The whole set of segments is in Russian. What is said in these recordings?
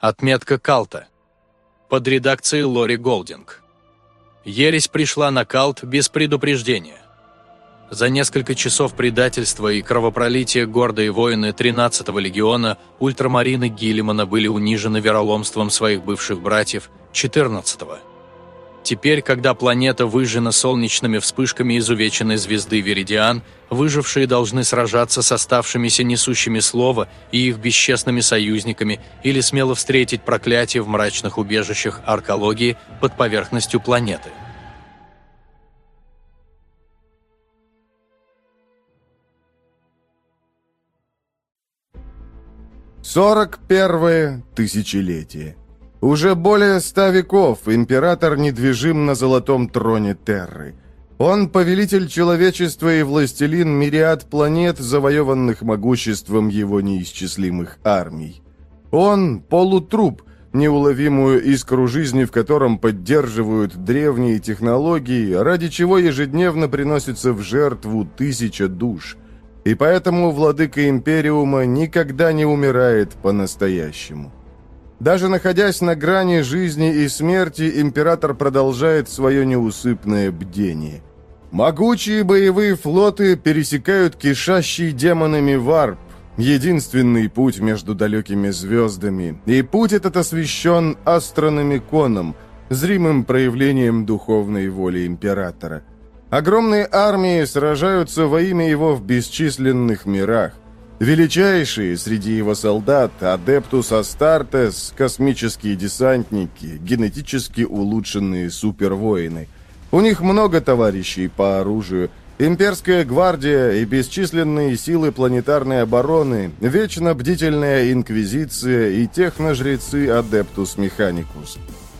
Отметка Калта. Под редакцией Лори Голдинг. Ересь пришла на Калт без предупреждения. За несколько часов предательства и кровопролития гордые воины 13-го легиона ультрамарины Гиллимана были унижены вероломством своих бывших братьев 14-го. Теперь, когда планета выжжена солнечными вспышками изувеченной звезды Веридиан, выжившие должны сражаться с оставшимися несущими слова и их бесчестными союзниками или смело встретить проклятие в мрачных убежищах аркологии под поверхностью планеты. Сорок первое тысячелетие. Уже более ста веков император недвижим на золотом троне Терры. Он повелитель человечества и властелин мириад планет, завоеванных могуществом его неисчислимых армий. Он – полутруп, неуловимую искру жизни, в котором поддерживают древние технологии, ради чего ежедневно приносится в жертву тысяча душ. И поэтому владыка Империума никогда не умирает по-настоящему. Даже находясь на грани жизни и смерти, император продолжает свое неусыпное бдение. Могучие боевые флоты пересекают кишащий демонами варп, единственный путь между далекими звездами, и путь этот освещен астрономиконом, зримым проявлением духовной воли императора. Огромные армии сражаются во имя его в бесчисленных мирах. Величайшие среди его солдат – Адептус Астартес, космические десантники, генетически улучшенные супервоины. У них много товарищей по оружию, имперская гвардия и бесчисленные силы планетарной обороны, вечно бдительная инквизиция и техножрецы Адептус Механикус.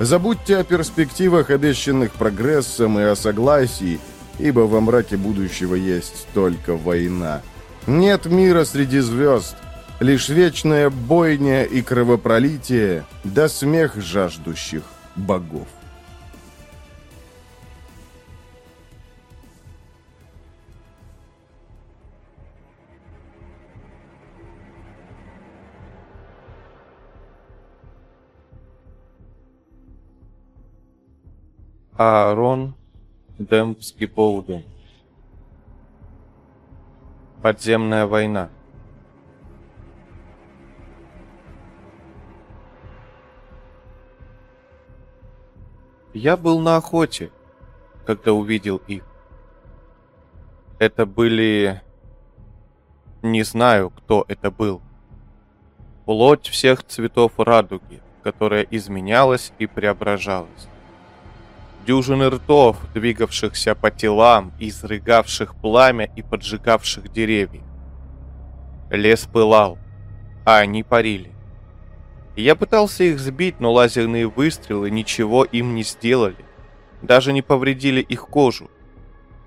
Забудьте о перспективах, обещанных прогрессом, и о согласии, ибо во мраке будущего есть только война. Нет мира среди звезд, лишь вечная бойня и кровопролитие, да смех жаждущих богов. Аарон Демпский Поуден. Подземная война. Я был на охоте, когда увидел их. Это были... Не знаю, кто это был. Плоть всех цветов радуги, которая изменялась и преображалась дюжины ртов, двигавшихся по телам, изрыгавших пламя и поджигавших деревья. Лес пылал, а они парили. Я пытался их сбить, но лазерные выстрелы ничего им не сделали, даже не повредили их кожу.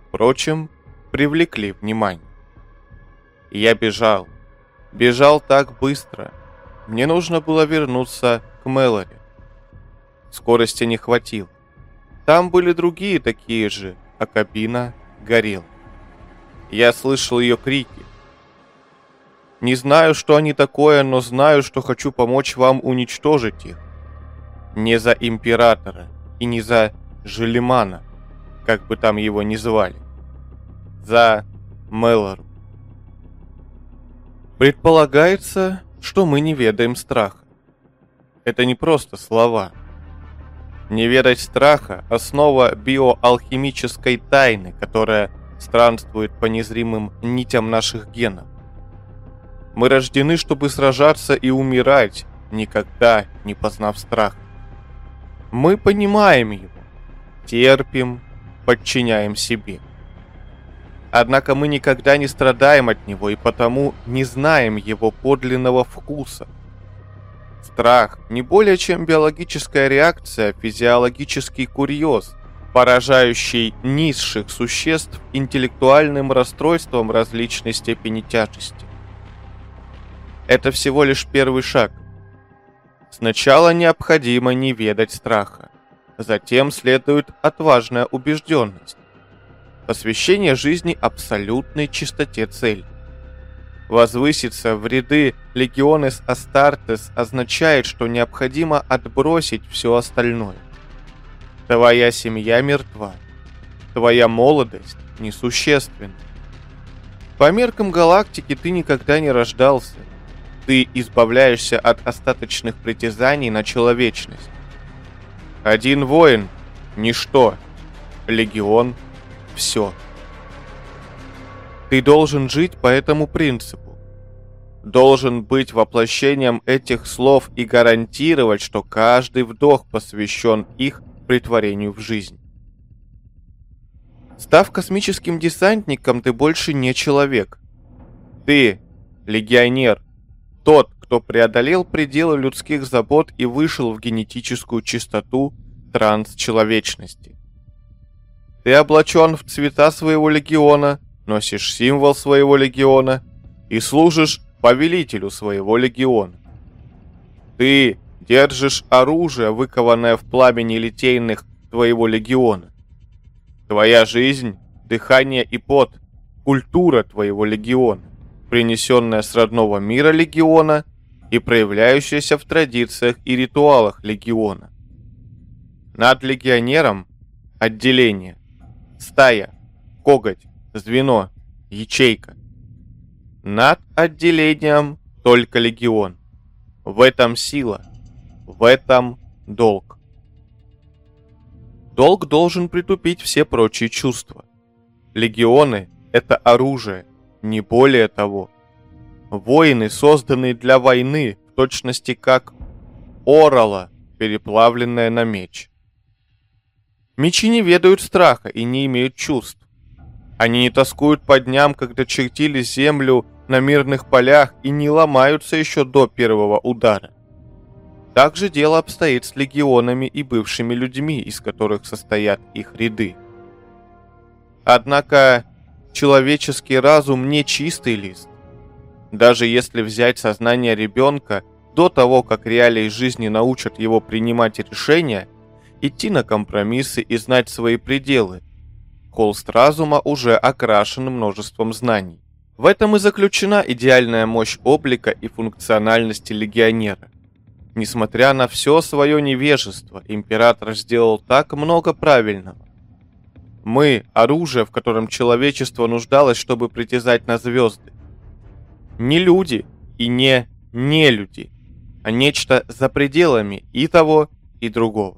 Впрочем, привлекли внимание. Я бежал. Бежал так быстро. Мне нужно было вернуться к Мэлори. Скорости не хватило. Там были другие такие же, а кабина горела. Я слышал ее крики. Не знаю, что они такое, но знаю, что хочу помочь вам уничтожить их. Не за Императора и не за Желемана, как бы там его ни звали. За Мелору. Предполагается, что мы не ведаем страха. Это не просто слова. Не верить страха – основа биоалхимической тайны, которая странствует по незримым нитям наших генов. Мы рождены, чтобы сражаться и умирать, никогда не познав страх. Мы понимаем его, терпим, подчиняем себе. Однако мы никогда не страдаем от него и потому не знаем его подлинного вкуса. Страх не более чем биологическая реакция, физиологический курьез, поражающий низших существ интеллектуальным расстройством различной степени тяжести. Это всего лишь первый шаг. Сначала необходимо не ведать страха. Затем следует отважная убежденность. Посвящение жизни абсолютной чистоте цели. Возвыситься в ряды легионес Астартес означает, что необходимо отбросить все остальное. Твоя семья мертва. Твоя молодость несущественна. По меркам галактики ты никогда не рождался. Ты избавляешься от остаточных притязаний на человечность. Один воин – ничто. Легион – все. Ты должен жить по этому принципу. Должен быть воплощением этих слов и гарантировать, что каждый вдох посвящен их притворению в жизнь. Став космическим десантником, ты больше не человек. Ты – легионер, тот, кто преодолел пределы людских забот и вышел в генетическую чистоту трансчеловечности. Ты облачен в цвета своего легиона, носишь символ своего легиона и служишь повелителю своего легиона. Ты держишь оружие, выкованное в пламени литейных твоего легиона. Твоя жизнь, дыхание и пот, культура твоего легиона, принесенная с родного мира легиона и проявляющаяся в традициях и ритуалах легиона. Над легионером отделение, стая, коготь, звено, ячейка. Над отделением только легион. В этом сила, в этом долг. Долг должен притупить все прочие чувства. Легионы – это оружие, не более того. Воины, созданные для войны, в точности как орала, переплавленная на меч. Мечи не ведают страха и не имеют чувств. Они не тоскуют по дням, когда чертили землю на мирных полях и не ломаются еще до первого удара. Так же дело обстоит с легионами и бывшими людьми, из которых состоят их ряды. Однако человеческий разум не чистый лист. Даже если взять сознание ребенка до того, как реалии жизни научат его принимать решения, идти на компромиссы и знать свои пределы, холст разума уже окрашен множеством знаний. В этом и заключена идеальная мощь облика и функциональности легионера. Несмотря на все свое невежество, император сделал так много правильного. Мы – оружие, в котором человечество нуждалось, чтобы притязать на звезды. Не люди и не не люди, а нечто за пределами и того, и другого.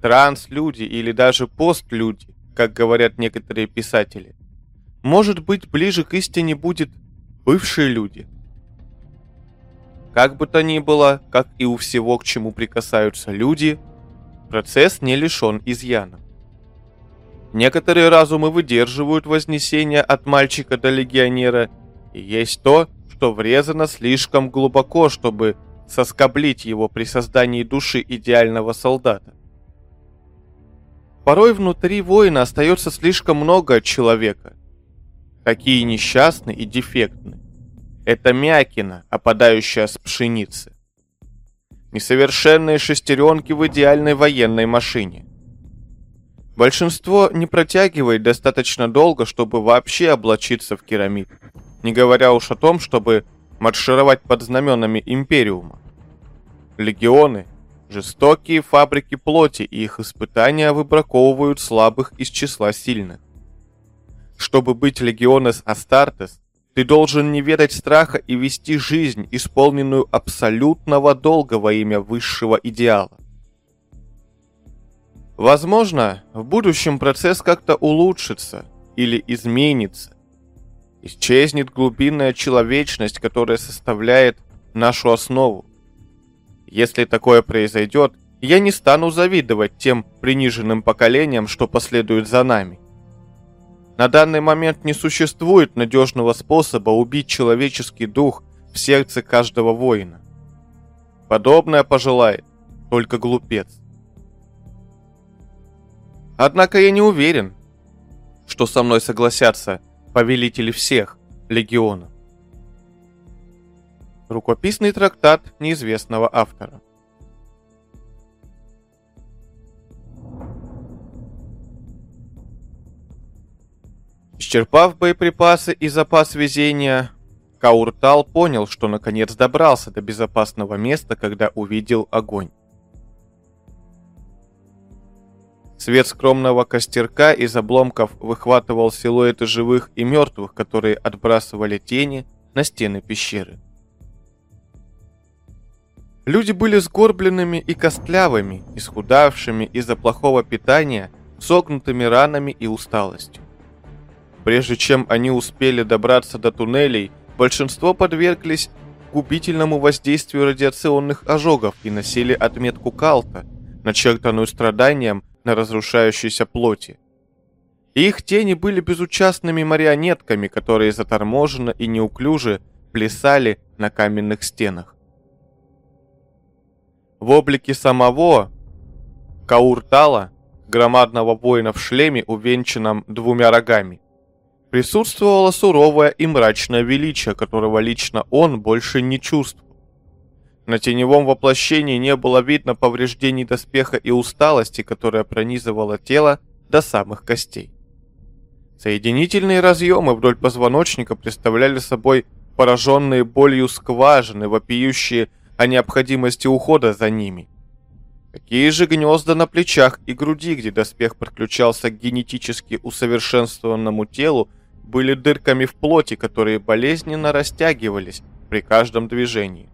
Транслюди или даже постлюди, как говорят некоторые писатели, может быть ближе к истине будет бывшие люди. Как бы то ни было, как и у всего, к чему прикасаются люди, процесс не лишен изъянов. Некоторые разумы выдерживают вознесение от мальчика до легионера, и есть то, что врезано слишком глубоко, чтобы соскоблить его при создании души идеального солдата. Порой внутри воина остается слишком много человека. Такие несчастны и дефектны. Это мякина, опадающая с пшеницы. Несовершенные шестеренки в идеальной военной машине. Большинство не протягивает достаточно долго, чтобы вообще облачиться в керамид, не говоря уж о том, чтобы маршировать под знаменами Империума. Легионы – жестокие фабрики плоти, и их испытания выбраковывают слабых из числа сильных. Чтобы быть легионес Астартес, ты должен не ведать страха и вести жизнь, исполненную абсолютного долга во имя высшего идеала. Возможно, в будущем процесс как-то улучшится или изменится. Исчезнет глубинная человечность, которая составляет нашу основу. Если такое произойдет, я не стану завидовать тем приниженным поколениям, что последуют за нами. На данный момент не существует надежного способа убить человеческий дух в сердце каждого воина. подобное пожелает только глупец. Однако я не уверен, что со мной согласятся повелители всех легионов. Рукописный трактат неизвестного автора. Исчерпав боеприпасы и запас везения, Кауртал понял, что наконец добрался до безопасного места, когда увидел огонь. Свет скромного костерка из обломков выхватывал силуэты живых и мертвых, которые отбрасывали тени на стены пещеры. Люди были сгорбленными и костлявыми, исхудавшими из-за плохого питания, согнутыми ранами и усталостью. Прежде чем они успели добраться до туннелей, большинство подверглись губительному воздействию радиационных ожогов и носили отметку Калта, начертанную страданием на разрушающейся плоти. Их тени были безучастными марионетками, которые заторможенно и неуклюже плясали на каменных стенах в облике самого Кауртала, громадного воина в шлеме, увенчанном двумя рогами, присутствовало суровое и мрачное величие, которого лично он больше не чувствовал. На теневом воплощении не было видно повреждений доспеха и усталости, которая пронизывала тело до самых костей. Соединительные разъемы вдоль позвоночника представляли собой пораженные болью скважины, вопиющие о необходимости ухода за ними. Какие же гнезда на плечах и груди, где доспех подключался к генетически усовершенствованному телу, были дырками в плоти, которые болезненно растягивались при каждом движении.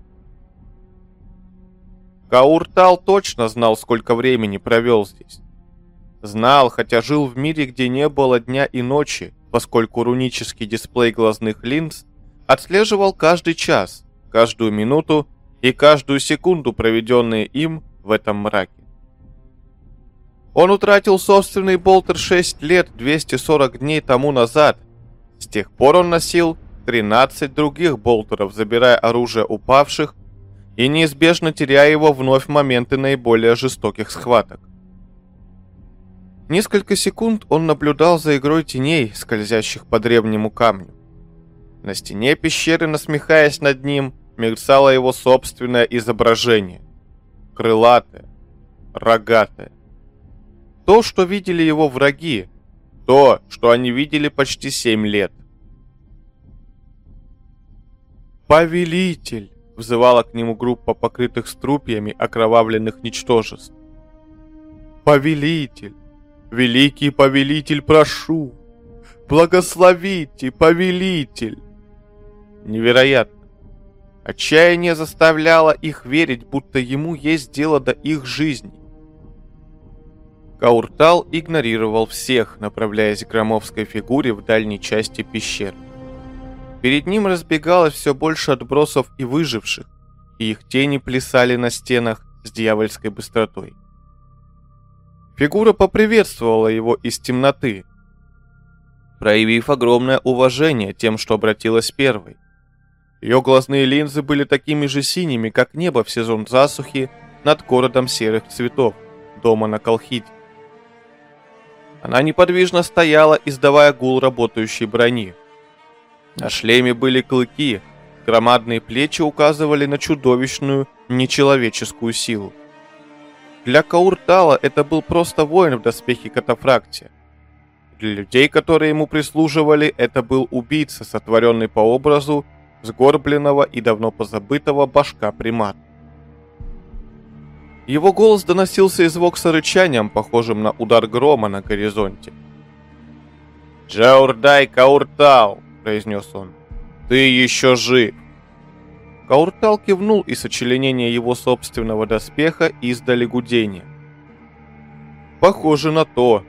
Кауртал точно знал, сколько времени провел здесь. Знал, хотя жил в мире, где не было дня и ночи, поскольку рунический дисплей глазных линз отслеживал каждый час, каждую минуту и каждую секунду, проведенные им в этом мраке. Он утратил собственный болтер 6 лет 240 дней тому назад. С тех пор он носил 13 других болтеров, забирая оружие упавших и неизбежно теряя его вновь в моменты наиболее жестоких схваток. Несколько секунд он наблюдал за игрой теней, скользящих по древнему камню. На стене пещеры, насмехаясь над ним, мерцало его собственное изображение. Крылатое, рогатое. То, что видели его враги, то, что они видели почти семь лет. «Повелитель!» — взывала к нему группа покрытых струпьями окровавленных ничтожеств. «Повелитель! Великий повелитель, прошу! Благословите, повелитель!» Невероятно! Отчаяние заставляло их верить, будто ему есть дело до их жизни. Кауртал игнорировал всех, направляясь к громовской фигуре в дальней части пещер. Перед ним разбегалось все больше отбросов и выживших, и их тени плясали на стенах с дьявольской быстротой. Фигура поприветствовала его из темноты, проявив огромное уважение тем, что обратилась первой. Ее глазные линзы были такими же синими, как небо в сезон засухи над городом серых цветов, дома на Колхиде. Она неподвижно стояла, издавая гул работающей брони. На шлеме были клыки, громадные плечи указывали на чудовищную, нечеловеческую силу. Для Кауртала это был просто воин в доспехе катафракте. Для людей, которые ему прислуживали, это был убийца, сотворенный по образу сгорбленного и давно позабытого башка примат. Его голос доносился из вокса рычанием, похожим на удар грома на горизонте. «Джаурдай Кауртал!» – произнес он. «Ты еще жив!» Кауртал кивнул, и сочленение его собственного доспеха издали гудение. «Похоже на то!»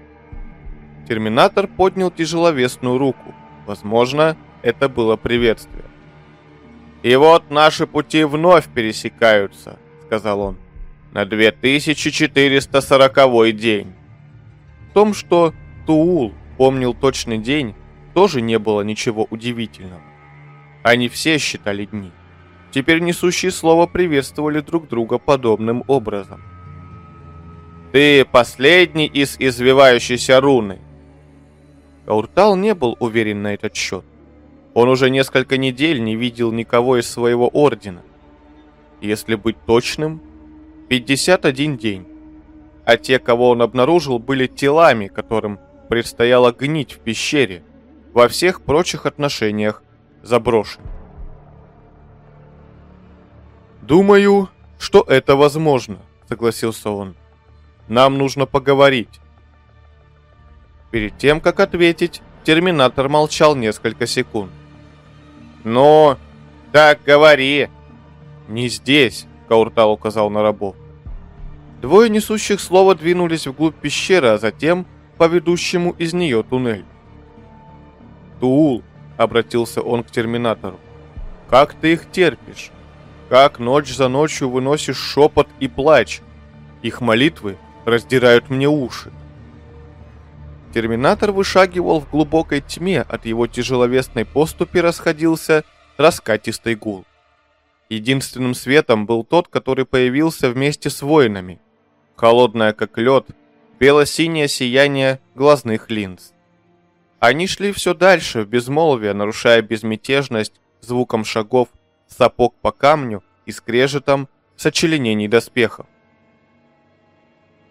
Терминатор поднял тяжеловесную руку. Возможно, это было приветствие. «И вот наши пути вновь пересекаются», — сказал он, — «на 2440 день». В том, что Туул помнил точный день, тоже не было ничего удивительного. Они все считали дни. Теперь несущие слова приветствовали друг друга подобным образом. «Ты последний из извивающейся руны!» Кауртал не был уверен на этот счет. Он уже несколько недель не видел никого из своего ордена. Если быть точным, 51 день. А те, кого он обнаружил, были телами, которым предстояло гнить в пещере, во всех прочих отношениях заброшен. «Думаю, что это возможно», — согласился он. «Нам нужно поговорить». Перед тем, как ответить, Терминатор молчал несколько секунд. «Ну, так говори!» «Не здесь», — Кауртал указал на рабов. Двое несущих слова двинулись вглубь пещеры, а затем по ведущему из нее туннель. «Туул», — обратился он к Терминатору, — «как ты их терпишь? Как ночь за ночью выносишь шепот и плач? Их молитвы раздирают мне уши». Терминатор вышагивал в глубокой тьме, от его тяжеловесной поступи расходился раскатистый гул. Единственным светом был тот, который появился вместе с воинами. Холодное, как лед, бело-синее сияние глазных линз. Они шли все дальше, в безмолвие, нарушая безмятежность звуком шагов, сапог по камню и скрежетом сочленений доспехов.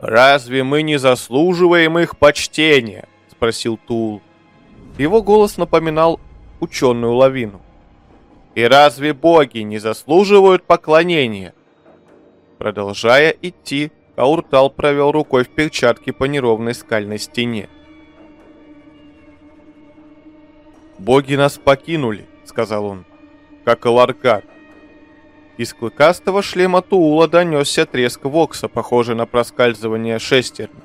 «Разве мы не заслуживаем их почтения?» — спросил Тул. Его голос напоминал ученую лавину. «И разве боги не заслуживают поклонения?» Продолжая идти, Кауртал провел рукой в перчатке по неровной скальной стене. «Боги нас покинули», — сказал он, — «как и Ларкар. Из клыкастого шлема Туула донесся треск вокса, похожий на проскальзывание шестерни.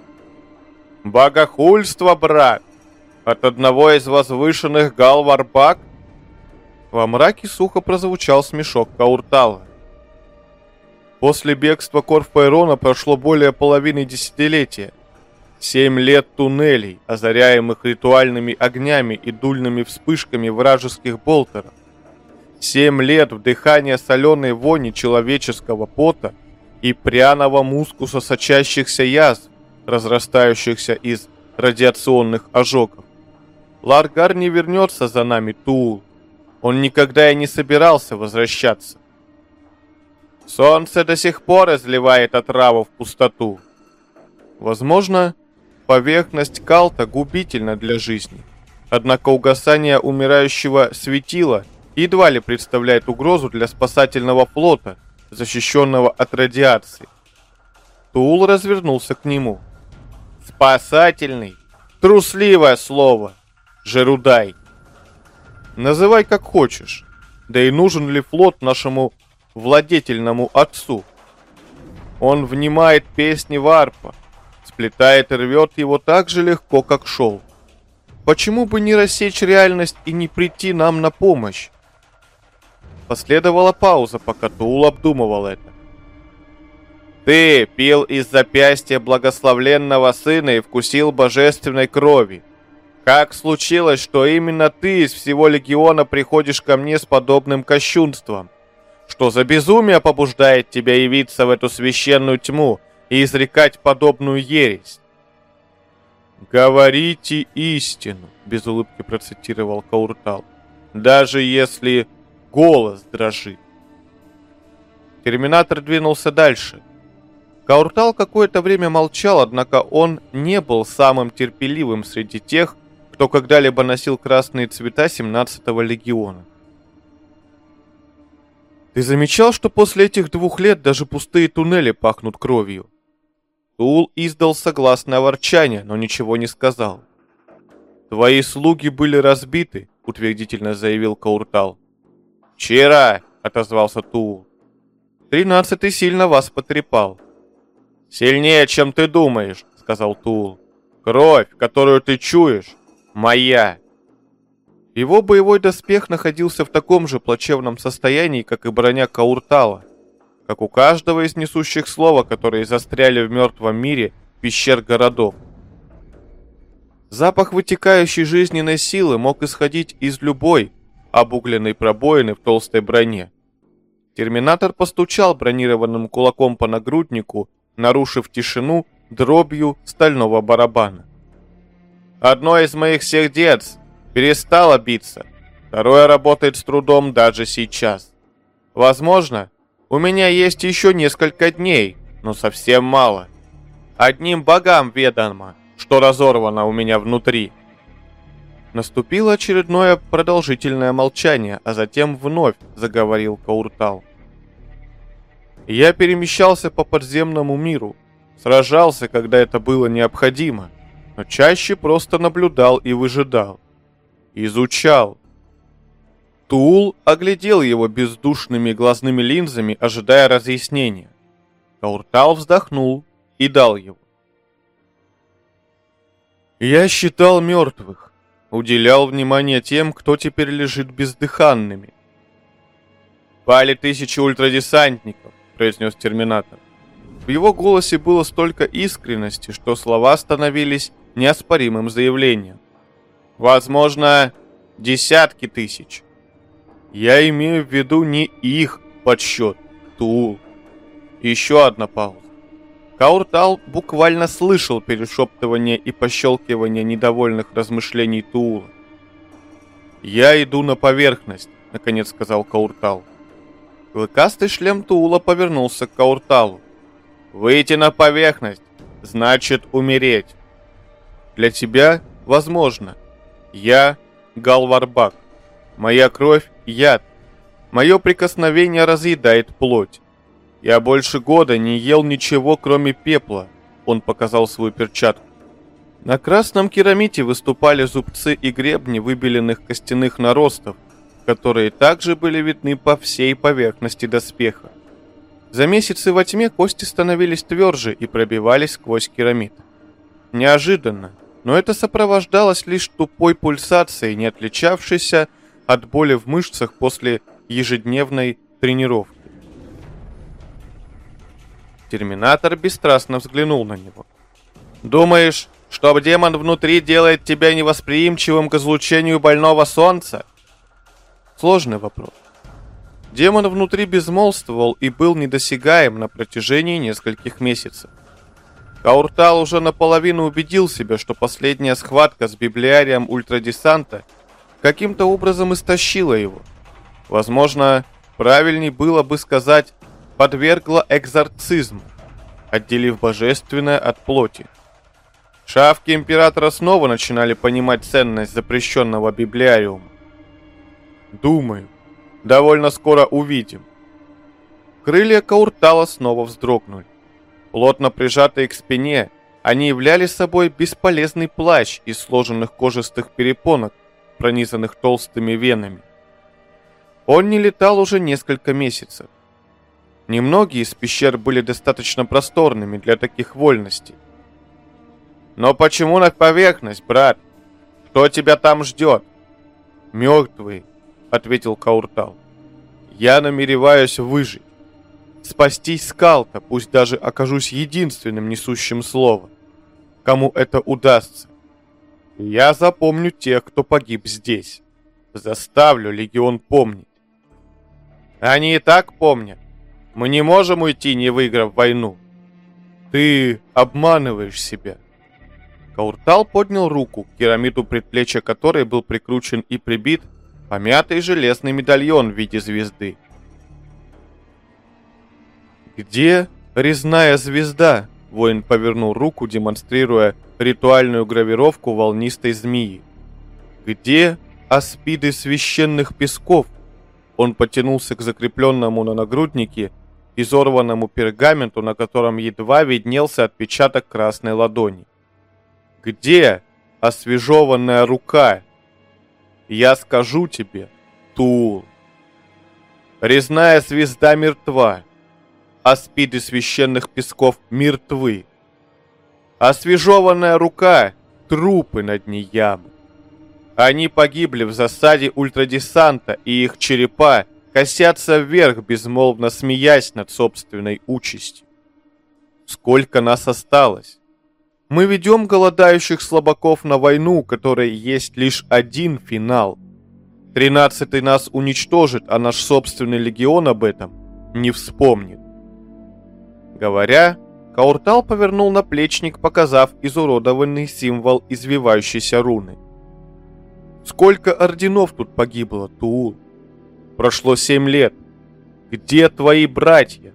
«Богохульство, брат! От одного из возвышенных гал Варбак?» Во мраке сухо прозвучал смешок Кауртала. После бегства Корфайрона прошло более половины десятилетия. Семь лет туннелей, озаряемых ритуальными огнями и дульными вспышками вражеских болтеров. Семь лет вдыхания соленой вони человеческого пота и пряного мускуса сочащихся язв, разрастающихся из радиационных ожогов. Ларгар не вернется за нами, Туул. Он никогда и не собирался возвращаться. Солнце до сих пор изливает отраву в пустоту. Возможно, поверхность Калта губительна для жизни. Однако угасание умирающего светила едва ли представляет угрозу для спасательного флота, защищенного от радиации. Тул развернулся к нему. «Спасательный? Трусливое слово! Жерудай!» «Называй как хочешь. Да и нужен ли флот нашему владетельному отцу?» Он внимает песни варпа, сплетает и рвет его так же легко, как шел. Почему бы не рассечь реальность и не прийти нам на помощь? Последовала пауза, пока Туул обдумывал это. «Ты пил из запястья благословленного сына и вкусил божественной крови. Как случилось, что именно ты из всего легиона приходишь ко мне с подобным кощунством? Что за безумие побуждает тебя явиться в эту священную тьму и изрекать подобную ересь?» «Говорите истину», — без улыбки процитировал Кауртал. «Даже если голос дрожит. Терминатор двинулся дальше. Кауртал какое-то время молчал, однако он не был самым терпеливым среди тех, кто когда-либо носил красные цвета 17-го легиона. Ты замечал, что после этих двух лет даже пустые туннели пахнут кровью? Тул издал согласное ворчание, но ничего не сказал. «Твои слуги были разбиты», — утвердительно заявил Кауртал. «Вчера!» — отозвался Тул. «Тринадцатый сильно вас потрепал». «Сильнее, чем ты думаешь», — сказал Тул. «Кровь, которую ты чуешь, моя». Его боевой доспех находился в таком же плачевном состоянии, как и броня Кауртала, как у каждого из несущих слова, которые застряли в мертвом мире пещер городов. Запах вытекающей жизненной силы мог исходить из любой, обугленной пробоины в толстой броне. Терминатор постучал бронированным кулаком по нагруднику, нарушив тишину дробью стального барабана. «Одно из моих сердец перестало биться, второе работает с трудом даже сейчас. Возможно, у меня есть еще несколько дней, но совсем мало. Одним богам ведомо, что разорвано у меня внутри». Наступило очередное продолжительное молчание, а затем вновь заговорил Кауртал. Я перемещался по подземному миру, сражался, когда это было необходимо, но чаще просто наблюдал и выжидал. Изучал. Тул оглядел его бездушными глазными линзами, ожидая разъяснения. Кауртал вздохнул и дал его. Я считал мертвых, уделял внимание тем, кто теперь лежит бездыханными. Пали тысячи ультрадесантников, произнес Терминатор. В его голосе было столько искренности, что слова становились неоспоримым заявлением. Возможно, десятки тысяч. Я имею в виду не их подсчет, Тул. Еще одна пауза. Кауртал буквально слышал перешептывание и пощелкивание недовольных размышлений Туула. «Я иду на поверхность», — наконец сказал Кауртал. Клыкастый шлем Туула повернулся к Каурталу. «Выйти на поверхность значит умереть. Для тебя возможно. Я Галварбак. Моя кровь — яд. Мое прикосновение разъедает плоть. Я больше года не ел ничего, кроме пепла. Он показал свою перчатку. На красном керамите выступали зубцы и гребни выбеленных костяных наростов, которые также были видны по всей поверхности доспеха. За месяцы во тьме кости становились тверже и пробивались сквозь керамид. Неожиданно, но это сопровождалось лишь тупой пульсацией, не отличавшейся от боли в мышцах после ежедневной тренировки. Терминатор бесстрастно взглянул на него. «Думаешь, что демон внутри делает тебя невосприимчивым к излучению больного солнца?» Сложный вопрос. Демон внутри безмолвствовал и был недосягаем на протяжении нескольких месяцев. Кауртал уже наполовину убедил себя, что последняя схватка с библиарием ультрадесанта каким-то образом истощила его. Возможно, правильней было бы сказать подвергла экзорцизму, отделив божественное от плоти. Шавки императора снова начинали понимать ценность запрещенного библиариума. Думаю, довольно скоро увидим. Крылья Кауртала снова вздрогнули. Плотно прижатые к спине, они являли собой бесполезный плащ из сложенных кожистых перепонок, пронизанных толстыми венами. Он не летал уже несколько месяцев. Немногие из пещер были достаточно просторными для таких вольностей. «Но почему на поверхность, брат? Кто тебя там ждет?» «Мертвые», — ответил Кауртал. «Я намереваюсь выжить. Спастись скалта, пусть даже окажусь единственным несущим слово. Кому это удастся? Я запомню тех, кто погиб здесь. Заставлю легион помнить. Они и так помнят. Мы не можем уйти, не выиграв войну. Ты обманываешь себя. Кауртал поднял руку, к керамиду предплечья которой был прикручен и прибит помятый железный медальон в виде звезды. «Где резная звезда?» Воин повернул руку, демонстрируя ритуальную гравировку волнистой змеи. «Где аспиды священных песков?» Он потянулся к закрепленному на нагруднике изорванному пергаменту, на котором едва виднелся отпечаток красной ладони. «Где освежеванная рука?» «Я скажу тебе, Тул. Резная звезда мертва, а спиды священных песков мертвы. Освежеванная рука — трупы на дне ямы. Они погибли в засаде ультрадесанта, и их черепа косятся вверх, безмолвно смеясь над собственной участью. Сколько нас осталось? Мы ведем голодающих слабаков на войну, которой есть лишь один финал. Тринадцатый нас уничтожит, а наш собственный легион об этом не вспомнит. Говоря, Кауртал повернул наплечник, показав изуродованный символ извивающейся руны. Сколько орденов тут погибло, Туул? Прошло семь лет. Где твои братья?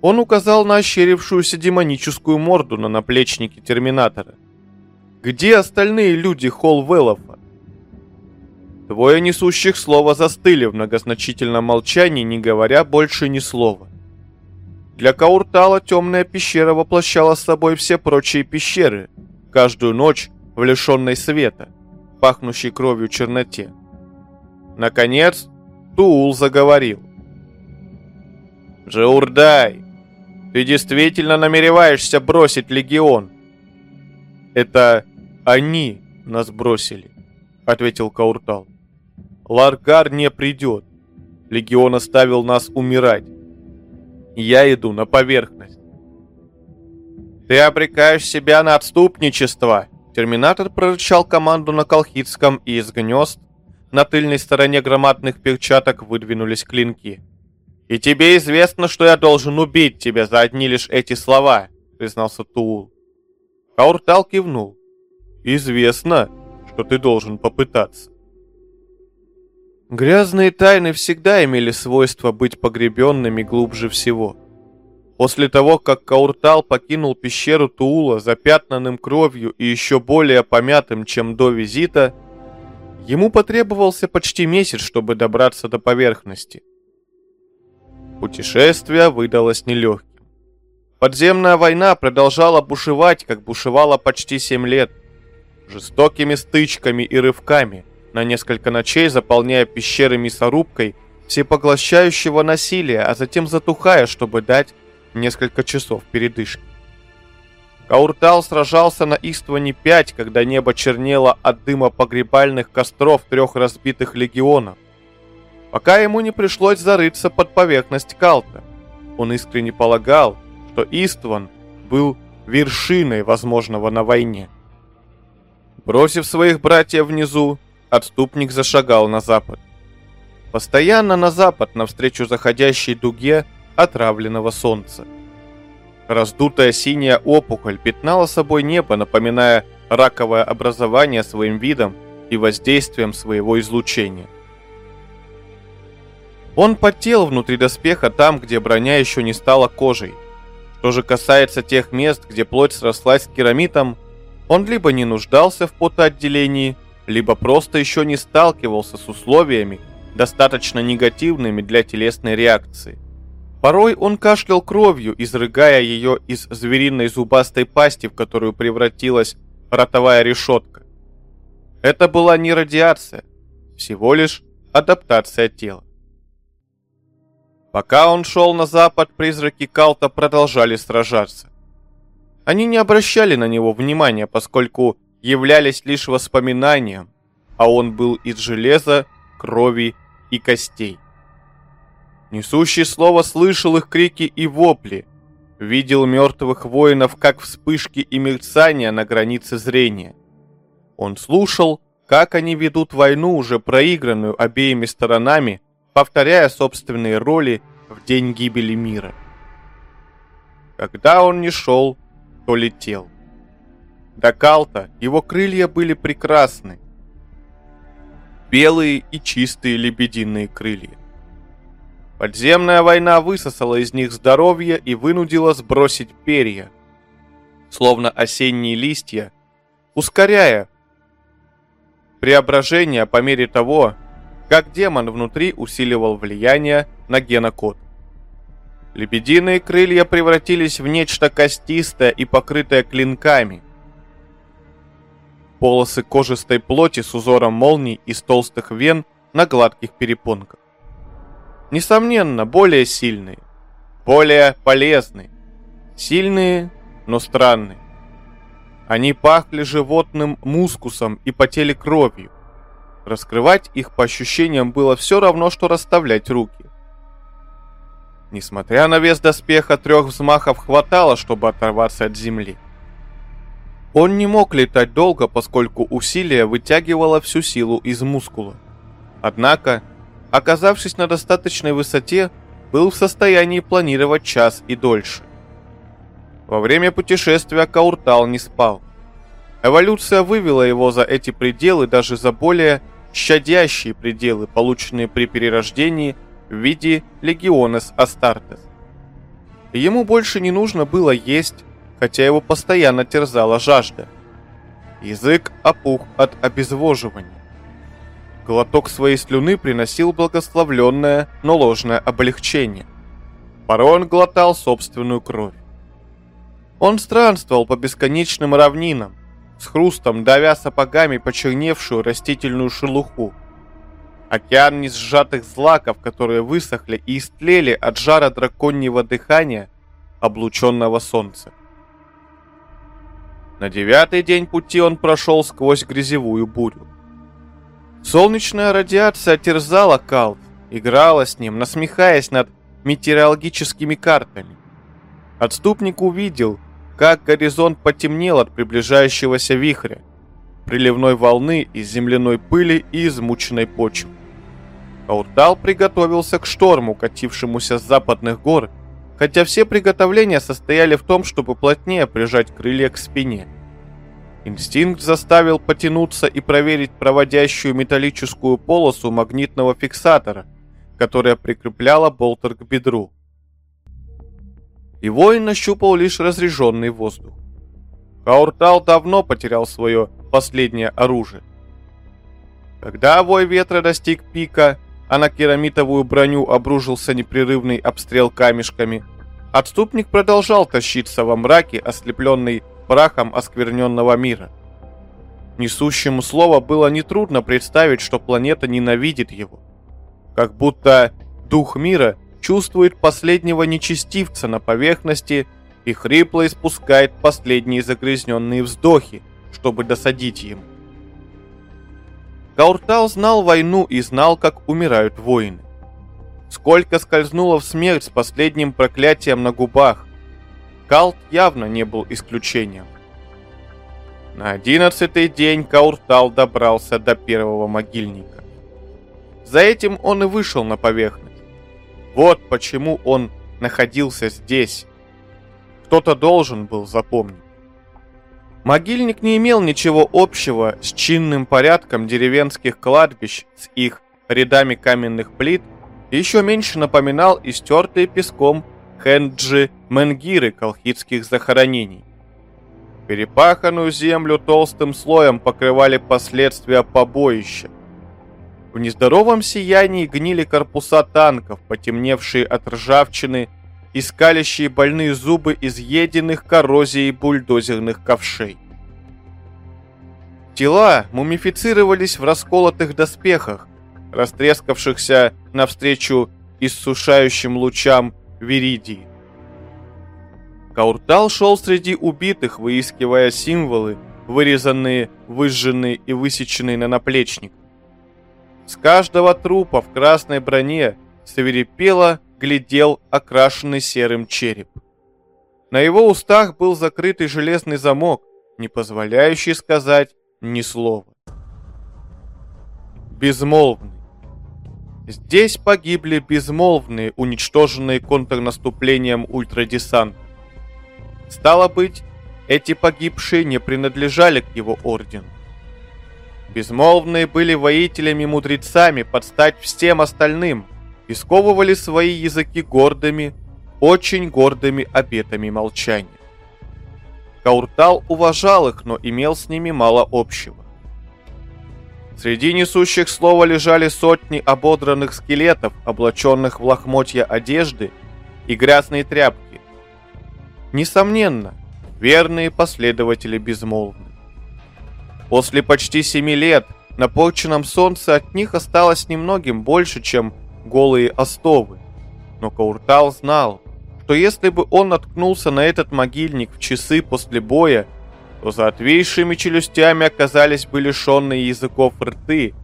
Он указал на ощерившуюся демоническую морду на наплечнике Терминатора. Где остальные люди Холвеллофа? Двое несущих слова застыли в многозначительном молчании, не говоря больше ни слова. Для Кауртала темная пещера воплощала с собой все прочие пещеры, каждую ночь в лишенной света, пахнущей кровью черноте. Наконец, Туул заговорил. «Джаурдай, ты действительно намереваешься бросить легион?» «Это они нас бросили», — ответил Кауртал. «Ларгар не придет. Легион оставил нас умирать. Я иду на поверхность». «Ты обрекаешь себя на отступничество!» Терминатор прорычал команду на колхидском, и из гнезд на тыльной стороне громадных перчаток выдвинулись клинки. «И тебе известно, что я должен убить тебя за одни лишь эти слова», — признался Туул. Кауртал кивнул. «Известно, что ты должен попытаться». Грязные тайны всегда имели свойство быть погребенными глубже всего. После того, как Кауртал покинул пещеру Туула запятнанным кровью и еще более помятым, чем до визита, Ему потребовался почти месяц, чтобы добраться до поверхности. Путешествие выдалось нелегким. Подземная война продолжала бушевать, как бушевала почти 7 лет, жестокими стычками и рывками, на несколько ночей заполняя пещеры мясорубкой всепоглощающего насилия, а затем затухая, чтобы дать несколько часов передышки. Кауртал сражался на Истване-5, когда небо чернело от дыма погребальных костров трех разбитых легионов. Пока ему не пришлось зарыться под поверхность Калта. Он искренне полагал, что Истван был вершиной возможного на войне. Бросив своих братьев внизу, отступник зашагал на запад. Постоянно на запад, навстречу заходящей дуге отравленного солнца. Раздутая синяя опухоль пятнала собой небо, напоминая раковое образование своим видом и воздействием своего излучения. Он потел внутри доспеха там, где броня еще не стала кожей. Что же касается тех мест, где плоть срослась с керамитом, он либо не нуждался в потоотделении, либо просто еще не сталкивался с условиями, достаточно негативными для телесной реакции. Порой он кашлял кровью, изрыгая ее из звериной зубастой пасти, в которую превратилась ротовая решетка. Это была не радиация, всего лишь адаптация тела. Пока он шел на запад, призраки Калта продолжали сражаться. Они не обращали на него внимания, поскольку являлись лишь воспоминанием, а он был из железа, крови и костей. Несущий слово слышал их крики и вопли, видел мертвых воинов как вспышки и мерцания на границе зрения. Он слушал, как они ведут войну, уже проигранную обеими сторонами, повторяя собственные роли в день гибели мира. Когда он не шел, то летел. До Калта его крылья были прекрасны. Белые и чистые лебединые крылья. Подземная война высосала из них здоровье и вынудила сбросить перья, словно осенние листья, ускоряя преображение по мере того, как демон внутри усиливал влияние на генокод. Лебединые крылья превратились в нечто костистое и покрытое клинками. Полосы кожистой плоти с узором молний из толстых вен на гладких перепонках несомненно, более сильные, более полезные. Сильные, но странные. Они пахли животным мускусом и потели кровью. Раскрывать их по ощущениям было все равно, что расставлять руки. Несмотря на вес доспеха, трех взмахов хватало, чтобы оторваться от земли. Он не мог летать долго, поскольку усилие вытягивало всю силу из мускула. Однако, Оказавшись на достаточной высоте, был в состоянии планировать час и дольше. Во время путешествия Кауртал не спал. Эволюция вывела его за эти пределы, даже за более щадящие пределы, полученные при перерождении в виде Легионес Астартес. Ему больше не нужно было есть, хотя его постоянно терзала жажда. Язык опух от обезвоживания. Глоток своей слюны приносил благословленное, но ложное облегчение. Порой он глотал собственную кровь. Он странствовал по бесконечным равнинам, с хрустом давя сапогами почерневшую растительную шелуху. Океан несжатых злаков, которые высохли и истлели от жара драконьего дыхания, облученного солнца. На девятый день пути он прошел сквозь грязевую бурю. Солнечная радиация терзала Калт, играла с ним, насмехаясь над метеорологическими картами. Отступник увидел, как горизонт потемнел от приближающегося вихря, приливной волны из земляной пыли и измученной почвы. Кауртал приготовился к шторму, катившемуся с западных гор, хотя все приготовления состояли в том, чтобы плотнее прижать крылья к спине. Инстинкт заставил потянуться и проверить проводящую металлическую полосу магнитного фиксатора, которая прикрепляла болтер к бедру и воин нащупал лишь разреженный воздух. Кауртал давно потерял свое последнее оружие. Когда вой ветра достиг пика, а на керамитовую броню обрушился непрерывный обстрел камешками, отступник продолжал тащиться во мраке, ослепленный прахом оскверненного мира. Несущему слово было нетрудно представить, что планета ненавидит его. Как будто дух мира чувствует последнего нечестивца на поверхности и хрипло испускает последние загрязненные вздохи, чтобы досадить ему. Кауртал знал войну и знал, как умирают воины. Сколько скользнуло в смерть с последним проклятием на губах. Калт явно не был исключением. На одиннадцатый день Кауртал добрался до первого могильника. За этим он и вышел на поверхность. Вот почему он находился здесь. Кто-то должен был запомнить. Могильник не имел ничего общего с чинным порядком деревенских кладбищ с их рядами каменных плит и еще меньше напоминал истертые песком хенджи менгиры колхидских захоронений. Перепаханную землю толстым слоем покрывали последствия побоища – в нездоровом сиянии гнили корпуса танков, потемневшие от ржавчины и скалящие больные зубы изъеденных коррозией бульдозерных ковшей. Тела мумифицировались в расколотых доспехах, растрескавшихся навстречу иссушающим лучам Веридии. Кауртал шел среди убитых, выискивая символы, вырезанные, выжженные и высеченные на наплечник. С каждого трупа в красной броне свирепело глядел окрашенный серым череп. На его устах был закрытый железный замок, не позволяющий сказать ни слова. Безмолвный. Здесь погибли безмолвные, уничтоженные контрнаступлением ультрадесанта. Стало быть, эти погибшие не принадлежали к его ордену. Безмолвные были воителями-мудрецами под стать всем остальным и сковывали свои языки гордыми, очень гордыми обетами молчания. Кауртал уважал их, но имел с ними мало общего. Среди несущих слова лежали сотни ободранных скелетов, облаченных в лохмотья одежды и грязные тряпки. Несомненно, верные последователи безмолвны. После почти семи лет на порченном солнце от них осталось немногим больше, чем голые остовы. Но Кауртал знал, что если бы он наткнулся на этот могильник в часы после боя, то за отвейшими челюстями оказались бы лишенные языков рты,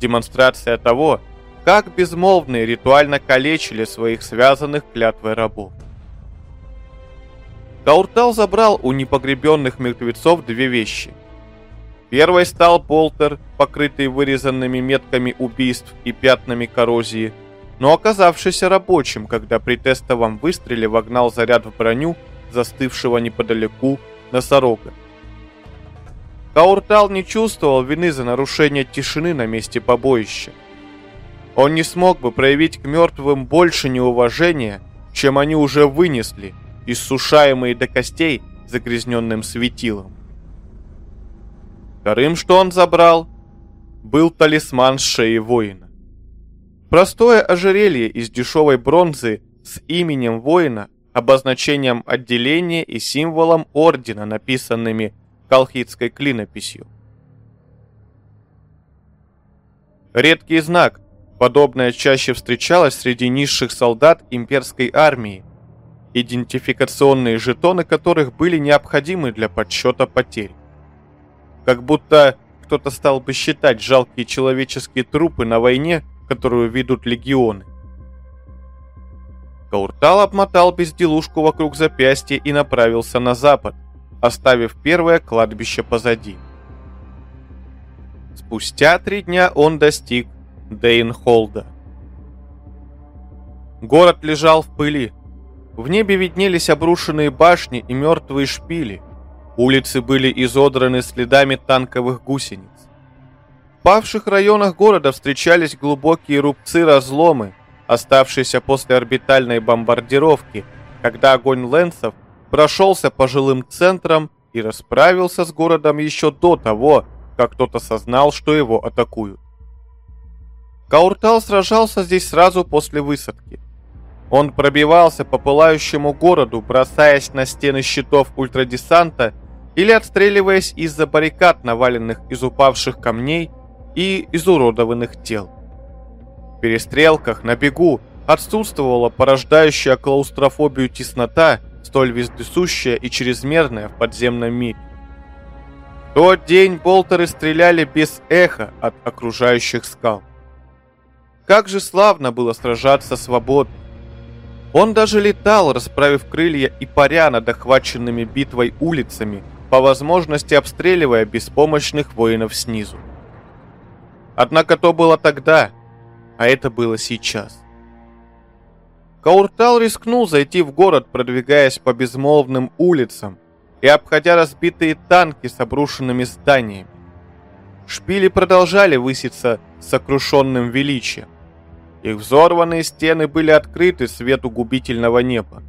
демонстрация того, как безмолвные ритуально калечили своих связанных клятвой рабов. Кауртал забрал у непогребенных мертвецов две вещи – Первой стал Полтер, покрытый вырезанными метками убийств и пятнами коррозии. но оказавшийся рабочим, когда при тестовом выстреле вогнал заряд в броню застывшего неподалеку носорога. Кауртал не чувствовал вины за нарушение тишины на месте побоища. Он не смог бы проявить к мертвым больше неуважения, чем они уже вынесли, иссушаемые до костей загрязненным светилом. Вторым, что он забрал, был талисман шеи воина. Простое ожерелье из дешевой бронзы с именем воина, обозначением отделения и символом ордена, написанными колхидской клинописью. Редкий знак, подобное чаще встречалось среди низших солдат имперской армии, идентификационные жетоны которых были необходимы для подсчета потерь. Как будто кто-то стал бы считать жалкие человеческие трупы на войне, которую ведут легионы. Кауртал обмотал безделушку вокруг запястья и направился на запад, оставив первое кладбище позади. Спустя три дня он достиг Дейнхолда. Город лежал в пыли. В небе виднелись обрушенные башни и мертвые шпили – Улицы были изодраны следами танковых гусениц. В павших районах города встречались глубокие рубцы-разломы, оставшиеся после орбитальной бомбардировки, когда огонь Лэнсов прошелся по жилым центрам и расправился с городом еще до того, как кто-то сознал, что его атакуют. Кауртал сражался здесь сразу после высадки. Он пробивался по пылающему городу, бросаясь на стены щитов ультрадесанта или отстреливаясь из-за баррикад, наваленных из упавших камней и изуродованных тел. В перестрелках на бегу отсутствовала порождающая клаустрофобию теснота, столь вездесущая и чрезмерная в подземном мире. В тот день болтеры стреляли без эха от окружающих скал. Как же славно было сражаться свободно. Он даже летал, расправив крылья и паря над охваченными битвой улицами – по возможности обстреливая беспомощных воинов снизу. Однако то было тогда, а это было сейчас. Кауртал рискнул зайти в город, продвигаясь по безмолвным улицам и обходя разбитые танки с обрушенными зданиями. Шпили продолжали выситься с сокрушенным величием. Их взорванные стены были открыты свету губительного неба.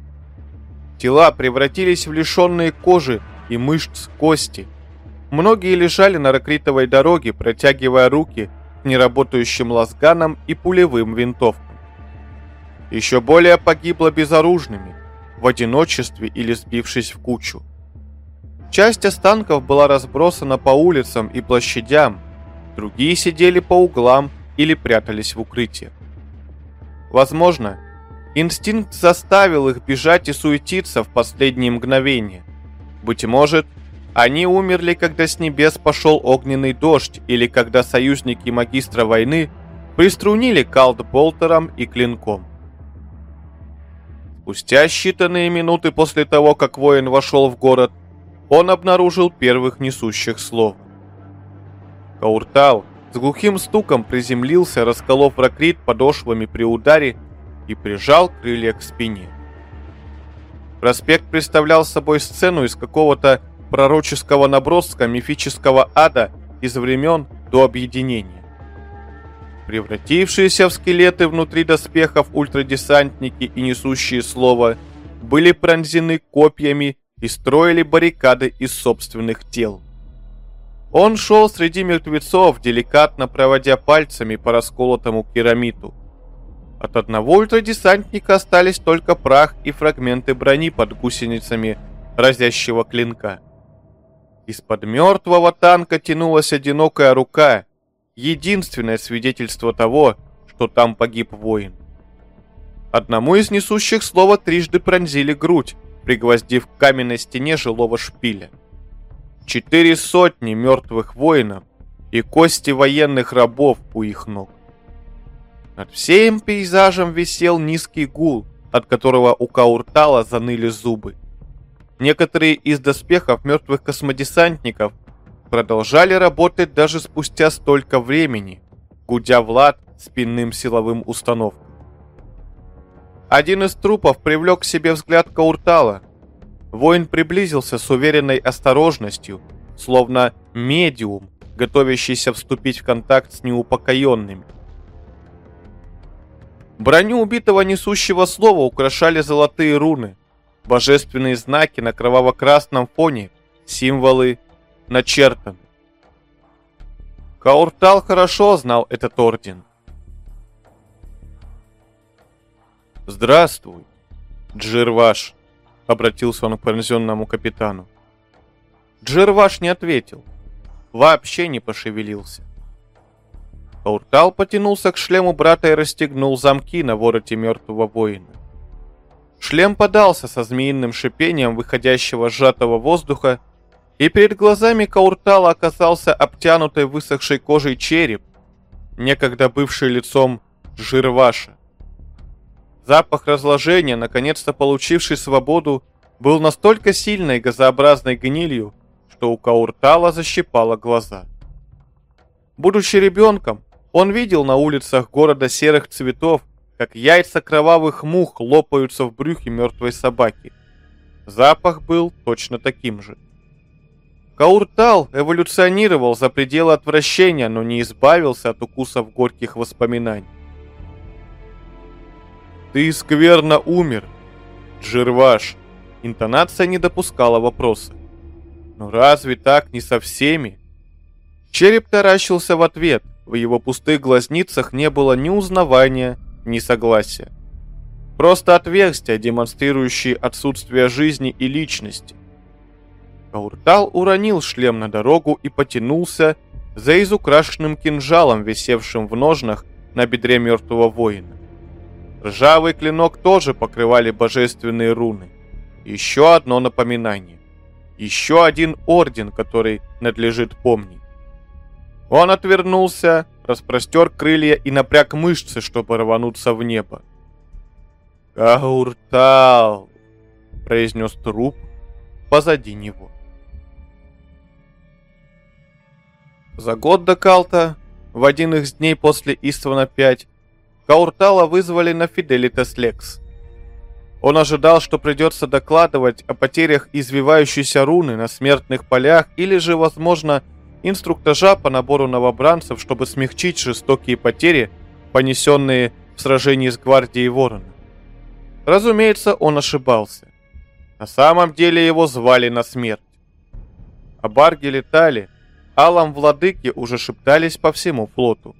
Тела превратились в лишенные кожи и мышц кости. Многие лежали на ракритовой дороге, протягивая руки к неработающим лазганам и пулевым винтовкам. Еще более погибло безоружными, в одиночестве или сбившись в кучу. Часть останков была разбросана по улицам и площадям, другие сидели по углам или прятались в укрытиях. Возможно, инстинкт заставил их бежать и суетиться в последние мгновения – быть может, они умерли, когда с небес пошел огненный дождь, или когда союзники магистра войны приструнили Калд болтером и клинком. Спустя считанные минуты после того, как воин вошел в город, он обнаружил первых несущих слов. Кауртал с глухим стуком приземлился, расколов ракрит подошвами при ударе и прижал крылья к спине. Проспект представлял собой сцену из какого-то пророческого наброска мифического ада из времен до объединения. Превратившиеся в скелеты внутри доспехов ультрадесантники и несущие слово были пронзены копьями и строили баррикады из собственных тел. Он шел среди мертвецов, деликатно проводя пальцами по расколотому керамиту. От одного ультрадесантника остались только прах и фрагменты брони под гусеницами разящего клинка. Из-под мертвого танка тянулась одинокая рука, единственное свидетельство того, что там погиб воин. Одному из несущих слова трижды пронзили грудь, пригвоздив к каменной стене жилого шпиля. Четыре сотни мертвых воинов и кости военных рабов у их ног. Над всем пейзажем висел низкий гул, от которого у Кауртала заныли зубы. Некоторые из доспехов мертвых космодесантников продолжали работать даже спустя столько времени, гудя Влад спинным силовым установкам. Один из трупов привлек к себе взгляд Кауртала. Воин приблизился с уверенной осторожностью, словно медиум, готовящийся вступить в контакт с неупокоенными. Броню убитого несущего слова украшали золотые руны, божественные знаки на кроваво-красном фоне, символы начертаны. Кауртал хорошо знал этот орден. «Здравствуй, Джирваш», — обратился он к пронзенному капитану. Джирваш не ответил, вообще не пошевелился. Кауртал потянулся к шлему брата и расстегнул замки на вороте мертвого воина. Шлем подался со змеиным шипением выходящего сжатого воздуха, и перед глазами Кауртала оказался обтянутый высохшей кожей череп, некогда бывший лицом Жирваша. Запах разложения, наконец-то получивший свободу, был настолько сильной газообразной гнилью, что у Кауртала защипало глаза. Будучи ребенком, он видел на улицах города серых цветов, как яйца кровавых мух лопаются в брюхе мертвой собаки. Запах был точно таким же. Кауртал эволюционировал за пределы отвращения, но не избавился от укусов горьких воспоминаний. «Ты скверно умер, Джирваш!» Интонация не допускала вопроса. «Но разве так не со всеми?» Череп таращился в ответ – в его пустых глазницах не было ни узнавания, ни согласия. Просто отверстия, демонстрирующие отсутствие жизни и личности. Кауртал уронил шлем на дорогу и потянулся за изукрашенным кинжалом, висевшим в ножнах на бедре мертвого воина. Ржавый клинок тоже покрывали божественные руны. Еще одно напоминание. Еще один орден, который надлежит помнить. Он отвернулся, распростер крылья и напряг мышцы, чтобы рвануться в небо. «Кауртал!» — произнес труп позади него. За год до Калта, в один из дней после Иствана 5, Кауртала вызвали на Фиделитас Лекс. Он ожидал, что придется докладывать о потерях извивающейся руны на смертных полях или же, возможно, инструктажа по набору новобранцев, чтобы смягчить жестокие потери, понесенные в сражении с гвардией Ворона. Разумеется, он ошибался. На самом деле его звали на смерть. А барги летали, алам владыки уже шептались по всему флоту.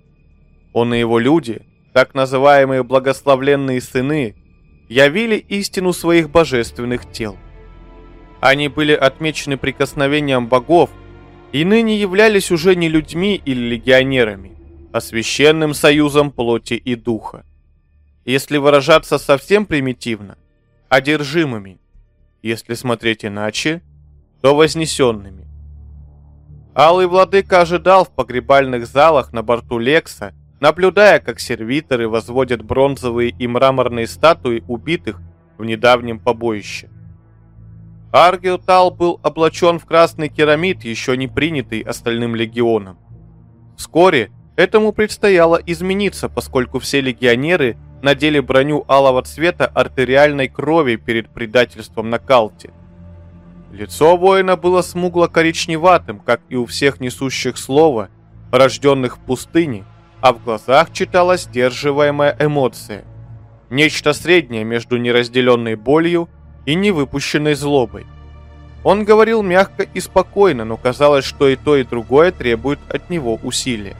Он и его люди, так называемые благословленные сыны, явили истину своих божественных тел. Они были отмечены прикосновением богов и ныне являлись уже не людьми или легионерами, а священным союзом плоти и духа. Если выражаться совсем примитивно, одержимыми, если смотреть иначе, то вознесенными. Алый владыка ожидал в погребальных залах на борту Лекса, наблюдая, как сервиторы возводят бронзовые и мраморные статуи убитых в недавнем побоище. Аргиотал был облачен в красный керамид, еще не принятый остальным легионом. Вскоре этому предстояло измениться, поскольку все легионеры надели броню алого цвета артериальной крови перед предательством на Калте. Лицо воина было смугло-коричневатым, как и у всех несущих слова, рожденных в пустыне, а в глазах читалась сдерживаемая эмоция. Нечто среднее между неразделенной болью и невыпущенной злобой. Он говорил мягко и спокойно, но казалось, что и то, и другое требует от него усилия.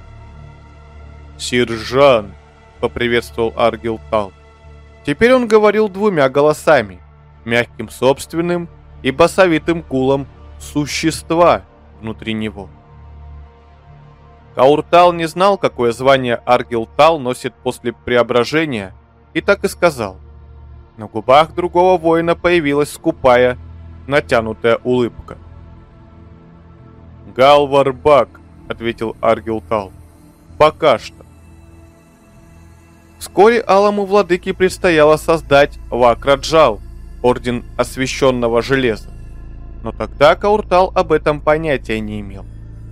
«Сержант!» — поприветствовал Аргил Тал. Теперь он говорил двумя голосами, мягким собственным и басовитым кулом существа внутри него. Кауртал не знал, какое звание Аргил Тал носит после преображения, и так и сказал. На губах другого воина появилась скупая, натянутая улыбка. «Галварбак», — ответил Аргилтал. «Пока что». Вскоре Алому Владыке предстояло создать Вакраджал, Орден Освященного Железа. Но тогда Кауртал об этом понятия не имел.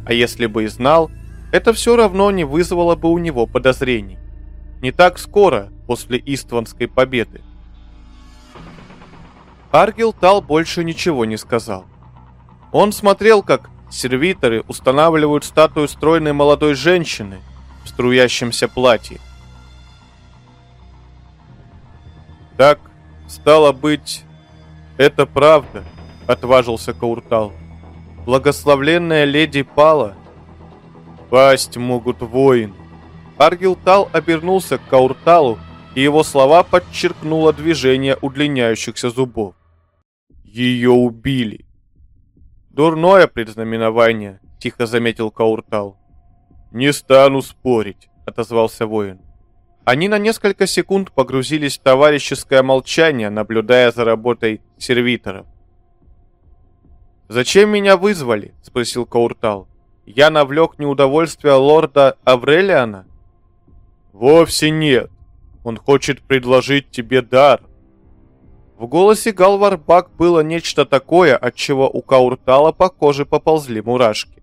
А если бы и знал, это все равно не вызвало бы у него подозрений. Не так скоро, после Истванской победы, Аргил Тал больше ничего не сказал. Он смотрел, как сервиторы устанавливают статую стройной молодой женщины в струящемся платье. Так, стало быть, это правда, отважился Кауртал. Благословленная леди пала. Пасть могут воин. Аргилтал обернулся к Каурталу, и его слова подчеркнуло движение удлиняющихся зубов. Ее убили. Дурное предзнаменование, тихо заметил Кауртал. Не стану спорить, отозвался воин. Они на несколько секунд погрузились в товарищеское молчание, наблюдая за работой сервиторов. «Зачем меня вызвали?» — спросил Кауртал. «Я навлек неудовольствие лорда Аврелиана?» «Вовсе нет. Он хочет предложить тебе дар». В голосе Галварбак было нечто такое, от чего у Кауртала по коже поползли мурашки.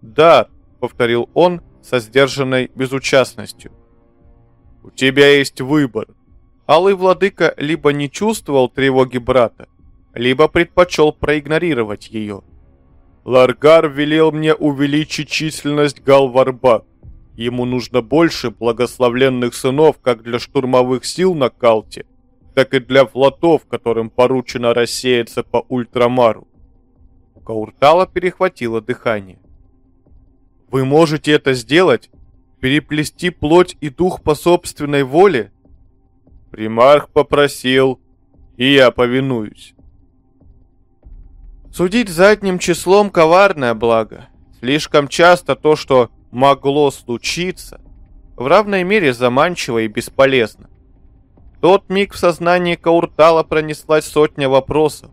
«Дар», — повторил он со сдержанной безучастностью. «У тебя есть выбор». Алый владыка либо не чувствовал тревоги брата, либо предпочел проигнорировать ее. Ларгар велел мне увеличить численность Галварбак. Ему нужно больше благословленных сынов как для штурмовых сил на Калте, так и для флотов, которым поручено рассеяться по Ультрамару. Кауртала перехватило дыхание. «Вы можете это сделать? Переплести плоть и дух по собственной воле?» Примарх попросил, и я повинуюсь. Судить задним числом коварное благо. Слишком часто то, что могло случиться, в равной мере заманчиво и бесполезно. тот миг в сознании Кауртала пронеслась сотня вопросов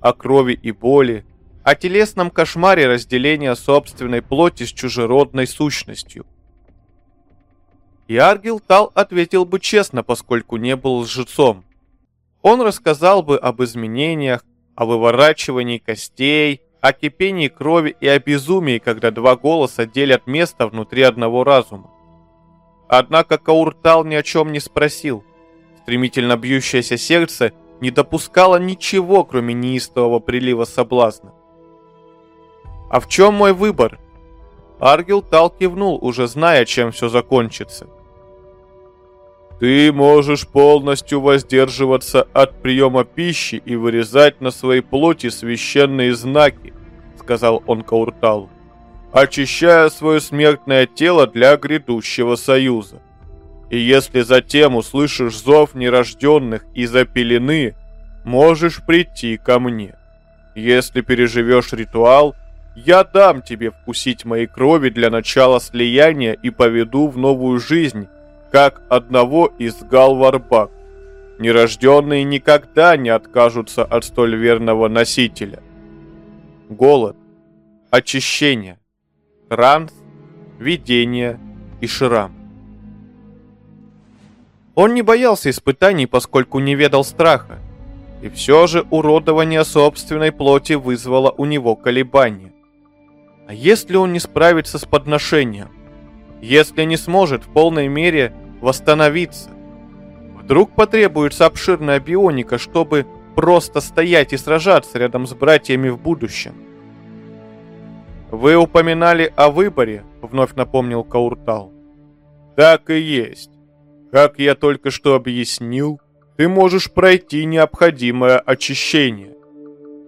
о крови и боли, о телесном кошмаре разделения собственной плоти с чужеродной сущностью. И Аргил Тал ответил бы честно, поскольку не был лжецом. Он рассказал бы об изменениях, о выворачивании костей, о кипении крови и о безумии, когда два голоса делят место внутри одного разума. Однако Кауртал ни о чем не спросил. Стремительно бьющееся сердце не допускало ничего, кроме неистового прилива соблазна. «А в чем мой выбор?» Аргил Тал кивнул, уже зная, чем все закончится. Ты можешь полностью воздерживаться от приема пищи и вырезать на своей плоти священные знаки, сказал он Каурталу, очищая свое смертное тело для грядущего союза. И если затем услышишь зов нерожденных из-за пелены, можешь прийти ко мне. Если переживешь ритуал, я дам тебе вкусить моей крови для начала слияния и поведу в новую жизнь, как одного из Галварбак. Нерожденные никогда не откажутся от столь верного носителя. Голод, очищение, транс, видение и шрам. Он не боялся испытаний, поскольку не ведал страха. И все же уродование собственной плоти вызвало у него колебания. А если он не справится с подношением? Если не сможет в полной мере восстановиться. Вдруг потребуется обширная бионика, чтобы просто стоять и сражаться рядом с братьями в будущем. «Вы упоминали о выборе», — вновь напомнил Кауртал. «Так и есть. Как я только что объяснил, ты можешь пройти необходимое очищение.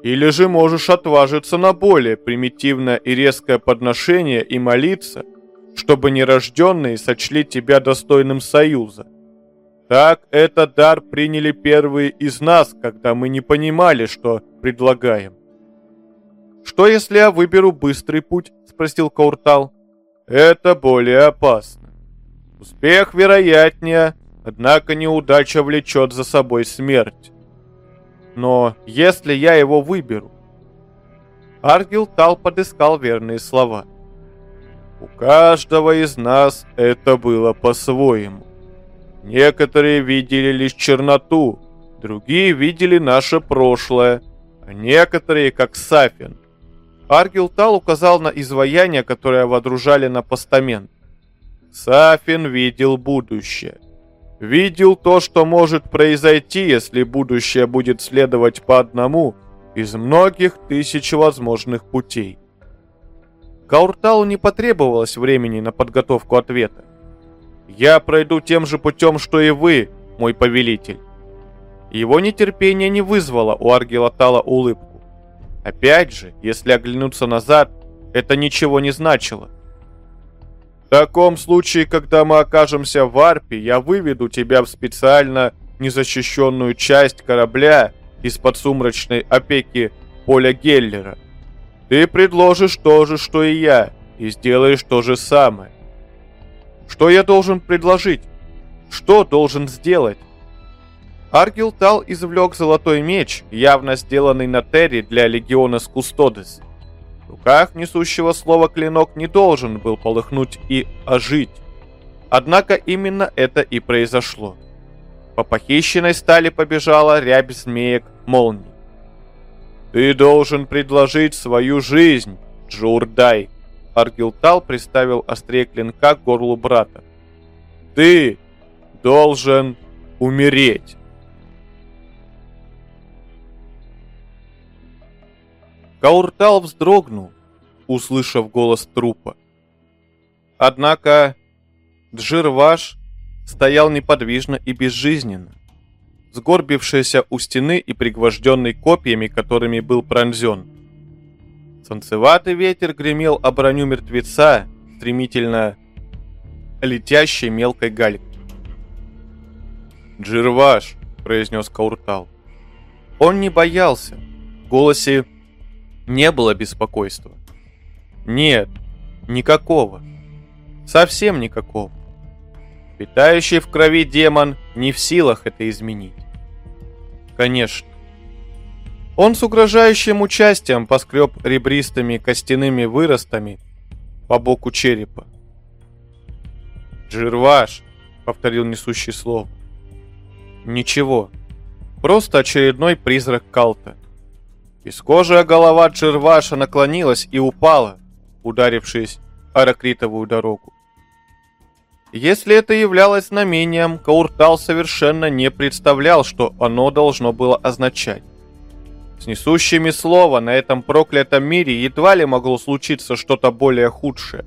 Или же можешь отважиться на более примитивное и резкое подношение и молиться — чтобы нерожденные сочли тебя достойным союза. Так этот дар приняли первые из нас, когда мы не понимали, что предлагаем. «Что, если я выберу быстрый путь?» – спросил Кауртал. «Это более опасно. Успех вероятнее, однако неудача влечет за собой смерть. Но если я его выберу...» Аргил Тал подыскал верные слова – у каждого из нас это было по-своему. Некоторые видели лишь черноту, другие видели наше прошлое, а некоторые, как Сафин. Аргилтал указал на изваяние, которое водружали на постамент. Сафин видел будущее. Видел то, что может произойти, если будущее будет следовать по одному из многих тысяч возможных путей. Каурталу не потребовалось времени на подготовку ответа. «Я пройду тем же путем, что и вы, мой повелитель». Его нетерпение не вызвало у Аргелатала улыбку. Опять же, если оглянуться назад, это ничего не значило. В таком случае, когда мы окажемся в Арпе, я выведу тебя в специально незащищенную часть корабля из-под сумрачной опеки Поля Геллера. Ты предложишь то же, что и я, и сделаешь то же самое. Что я должен предложить? Что должен сделать? Аргил Тал извлек золотой меч, явно сделанный на Терри для Легиона Скустодес. В руках несущего слова клинок не должен был полыхнуть и ожить. Однако именно это и произошло. По похищенной стали побежала рябь змеек молний. «Ты должен предложить свою жизнь, Джурдай!» Аргилтал приставил острее клинка к горлу брата. «Ты должен умереть!» Кауртал вздрогнул, услышав голос трупа. Однако Джирваш стоял неподвижно и безжизненно, сгорбившийся у стены и пригвожденный копьями, которыми был пронзен. Солнцеватый ветер гремел о броню мертвеца, стремительно летящей мелкой галькой. «Джирваш!» — произнес Кауртал. Он не боялся. В голосе не было беспокойства. Нет, никакого. Совсем никакого. Питающий в крови демон не в силах это изменить. Конечно. Он с угрожающим участием поскреб ребристыми костяными выростами по боку черепа. «Джирваш», — повторил несущий слово. «Ничего. Просто очередной призрак Калта. Бескожая голова Джерваша наклонилась и упала, ударившись о ракритовую дорогу. Если это являлось знамением, Кауртал совершенно не представлял, что оно должно было означать. С несущими слова на этом проклятом мире едва ли могло случиться что-то более худшее.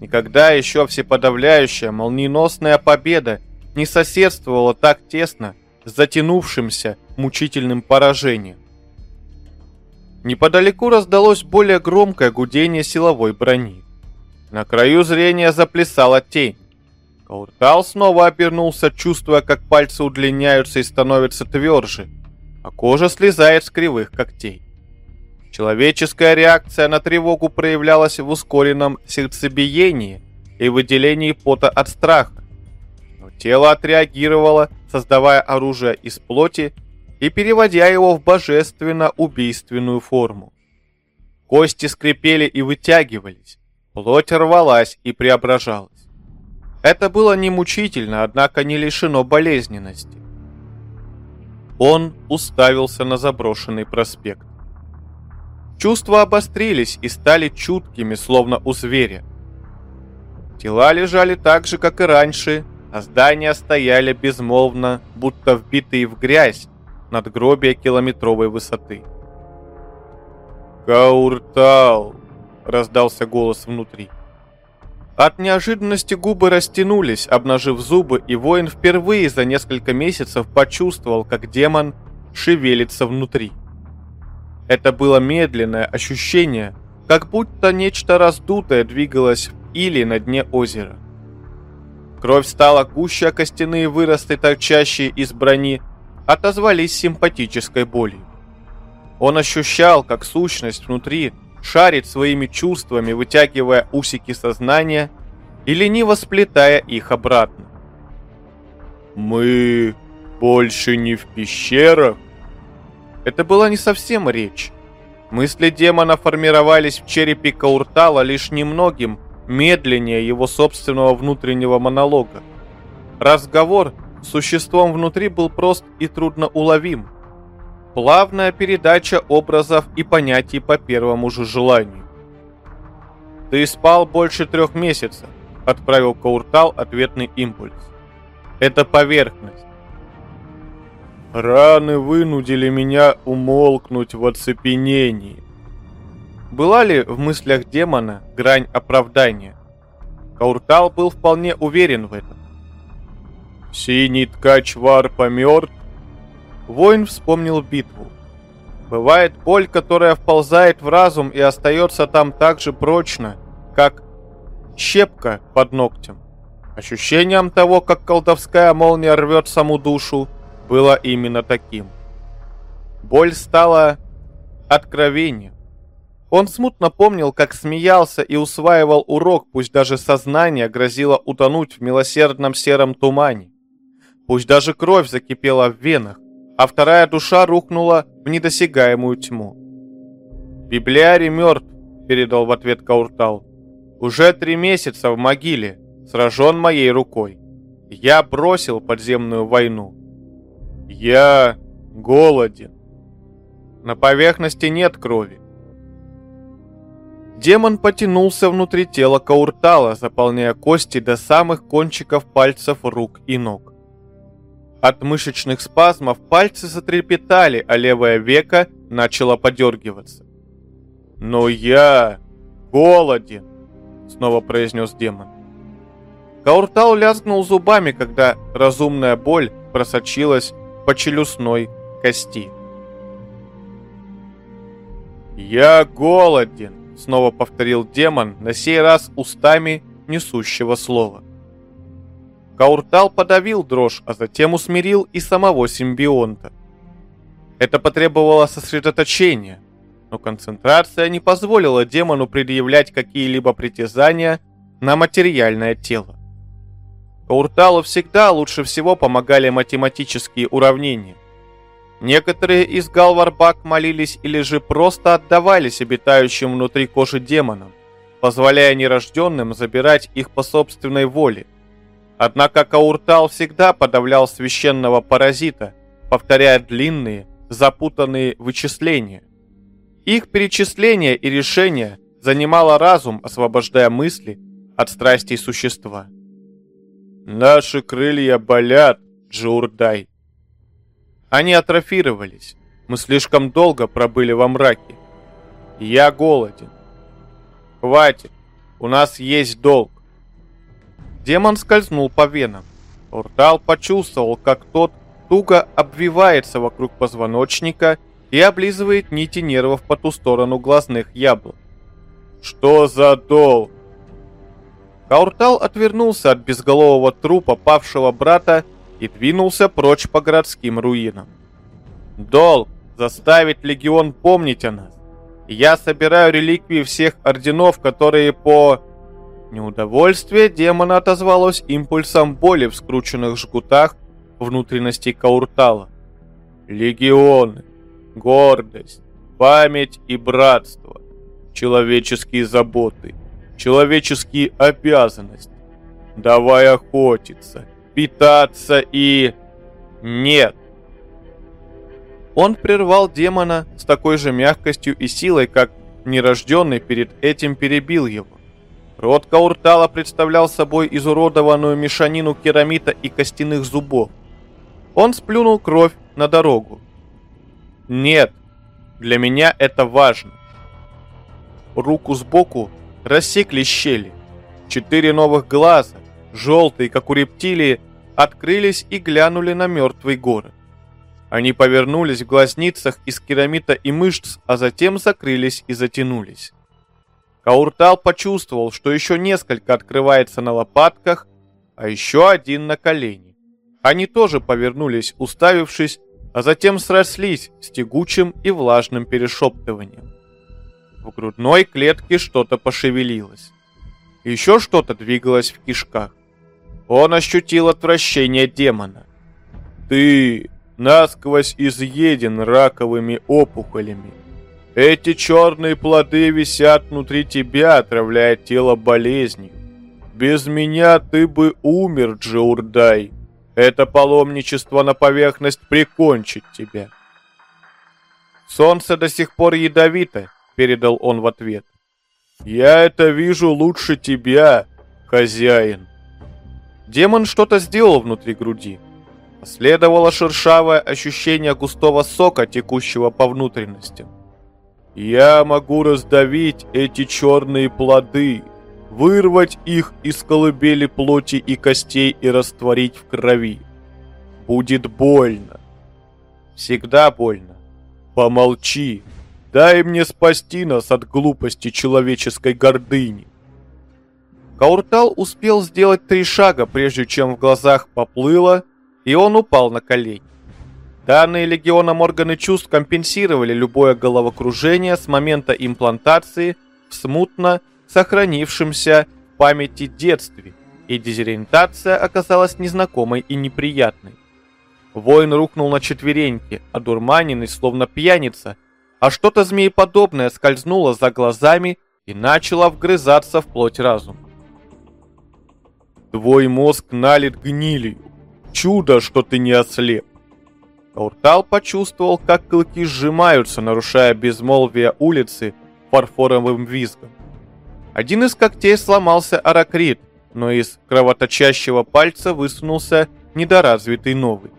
Никогда еще всеподавляющая молниеносная победа не соседствовала так тесно с затянувшимся мучительным поражением. Неподалеку раздалось более громкое гудение силовой брони. На краю зрения заплясала тень. Кауртал снова обернулся, чувствуя, как пальцы удлиняются и становятся тверже, а кожа слезает с кривых когтей. Человеческая реакция на тревогу проявлялась в ускоренном сердцебиении и выделении пота от страха. Но тело отреагировало, создавая оружие из плоти и переводя его в божественно-убийственную форму. Кости скрипели и вытягивались, плоть рвалась и преображалась. Это было не мучительно, однако не лишено болезненности. Он уставился на заброшенный проспект. Чувства обострились и стали чуткими, словно у зверя. Тела лежали так же, как и раньше, а здания стояли безмолвно, будто вбитые в грязь, надгробия километровой высоты. «Кауртал!» — раздался голос внутри. От неожиданности губы растянулись, обнажив зубы, и воин впервые за несколько месяцев почувствовал, как демон шевелится внутри. Это было медленное ощущение, как будто нечто раздутое двигалось или на дне озера. Кровь стала гуще, а костяные выросты, торчащие из брони, отозвались симпатической болью. Он ощущал, как сущность внутри шарит своими чувствами, вытягивая усики сознания и лениво сплетая их обратно. «Мы больше не в пещерах?» Это была не совсем речь. Мысли демона формировались в черепе Кауртала лишь немногим медленнее его собственного внутреннего монолога. Разговор существом внутри был прост и трудноуловим. Плавная передача образов и понятий по первому же желанию. «Ты спал больше трех месяцев», — отправил Кауртал ответный импульс. Это поверхность. Раны вынудили меня умолкнуть в оцепенении. Была ли в мыслях демона грань оправдания? Кауртал был вполне уверен в этом. Синий ткач варпа мертв. Воин вспомнил битву. Бывает боль, которая вползает в разум и остается там так же прочно, как щепка под ногтем. Ощущением того, как колдовская молния рвет саму душу, было именно таким. Боль стала откровением. Он смутно помнил, как смеялся и усваивал урок, пусть даже сознание грозило утонуть в милосердном сером тумане. Пусть даже кровь закипела в венах, а вторая душа рухнула в недосягаемую тьму. «Библиарий мертв», — передал в ответ Кауртал. «Уже три месяца в могиле, сражен моей рукой. Я бросил подземную войну. Я голоден. На поверхности нет крови. Демон потянулся внутри тела Кауртала, заполняя кости до самых кончиков пальцев рук и ног. От мышечных спазмов пальцы затрепетали, а левое веко начало подергиваться. «Но я голоден», — снова произнес демон. Кауртал лязгнул зубами, когда разумная боль просочилась по челюстной кости. «Я голоден», снова повторил демон, на сей раз устами несущего слова. Кауртал подавил дрожь, а затем усмирил и самого симбионта. Это потребовало сосредоточения, но концентрация не позволила демону предъявлять какие-либо притязания на материальное тело. Каурталу всегда лучше всего помогали математические уравнения. Некоторые из Галварбак молились или же просто отдавались обитающим внутри кожи демонам, позволяя нерожденным забирать их по собственной воле. Однако Кауртал всегда подавлял священного паразита, повторяя длинные, запутанные вычисления. Их перечисление и решение занимало разум, освобождая мысли от страстей существа. «Наши крылья болят, Джурдай», они атрофировались. Мы слишком долго пробыли во мраке. Я голоден. Хватит. У нас есть долг. Демон скользнул по венам. Уртал почувствовал, как тот туго обвивается вокруг позвоночника и облизывает нити нервов по ту сторону глазных яблок. «Что за долг?» Кауртал отвернулся от безголового трупа павшего брата и двинулся прочь по городским руинам. Долг заставить легион помнить о нас. Я собираю реликвии всех орденов, которые по... Неудовольствие демона отозвалось импульсом боли в скрученных жгутах внутренностей Кауртала. Легионы, гордость, память и братство, человеческие заботы, человеческие обязанности. Давай охотиться, питаться и... Нет. Он прервал демона с такой же мягкостью и силой, как нерожденный перед этим перебил его. Рот Кауртала представлял собой изуродованную мешанину керамита и костяных зубов. Он сплюнул кровь на дорогу. «Нет, для меня это важно». Руку сбоку рассекли щели. Четыре новых глаза, желтые, как у рептилии, открылись и глянули на мертвый город. Они повернулись в глазницах из керамита и мышц, а затем закрылись и затянулись. Кауртал почувствовал, что еще несколько открывается на лопатках, а еще один на колени. Они тоже повернулись, уставившись, а затем срослись с тягучим и влажным перешептыванием. В грудной клетке что-то пошевелилось. Еще что-то двигалось в кишках. Он ощутил отвращение демона. «Ты насквозь изъеден раковыми опухолями. Эти черные плоды висят внутри тебя, отравляя тело болезнью. Без меня ты бы умер, Джаурдай. Это паломничество на поверхность прикончит тебя». «Солнце до сих пор ядовито», — передал он в ответ. «Я это вижу лучше тебя, хозяин». Демон что-то сделал внутри груди. Последовало шершавое ощущение густого сока, текущего по внутренностям. «Я могу раздавить эти черные плоды, вырвать их из колыбели плоти и костей и растворить в крови. Будет больно. Всегда больно. Помолчи. Дай мне спасти нас от глупости человеческой гордыни. Кауртал успел сделать три шага, прежде чем в глазах поплыло, и он упал на колени. Данные легионом органы чувств компенсировали любое головокружение с момента имплантации в смутно сохранившемся памяти детстве, и дезориентация оказалась незнакомой и неприятной. Воин рухнул на четвереньки, одурманенный, словно пьяница, а что-то змееподобное скользнуло за глазами и начало вгрызаться в плоть разума. Твой мозг налит гнилью. Чудо, что ты не ослеп. Кауртал почувствовал, как клыки сжимаются, нарушая безмолвие улицы фарфоровым визгом. Один из когтей сломался аракрит, но из кровоточащего пальца высунулся недоразвитый новый.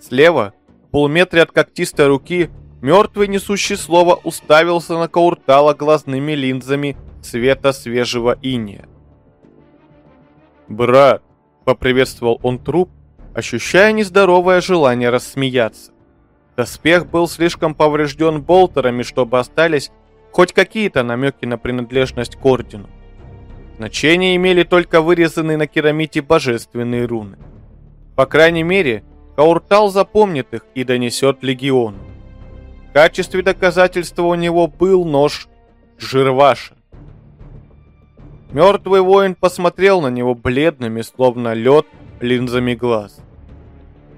Слева, в полуметре от когтистой руки, мертвый несущий слово уставился на Кауртала глазными линзами цвета свежего иния. «Брат!» — поприветствовал он труп, ощущая нездоровое желание рассмеяться. Доспех был слишком поврежден болтерами, чтобы остались хоть какие-то намеки на принадлежность к ордену. Значение имели только вырезанные на керамите божественные руны. По крайней мере, Кауртал запомнит их и донесет легиону. В качестве доказательства у него был нож Жирваша. Мертвый воин посмотрел на него бледными, словно лед, линзами глаз.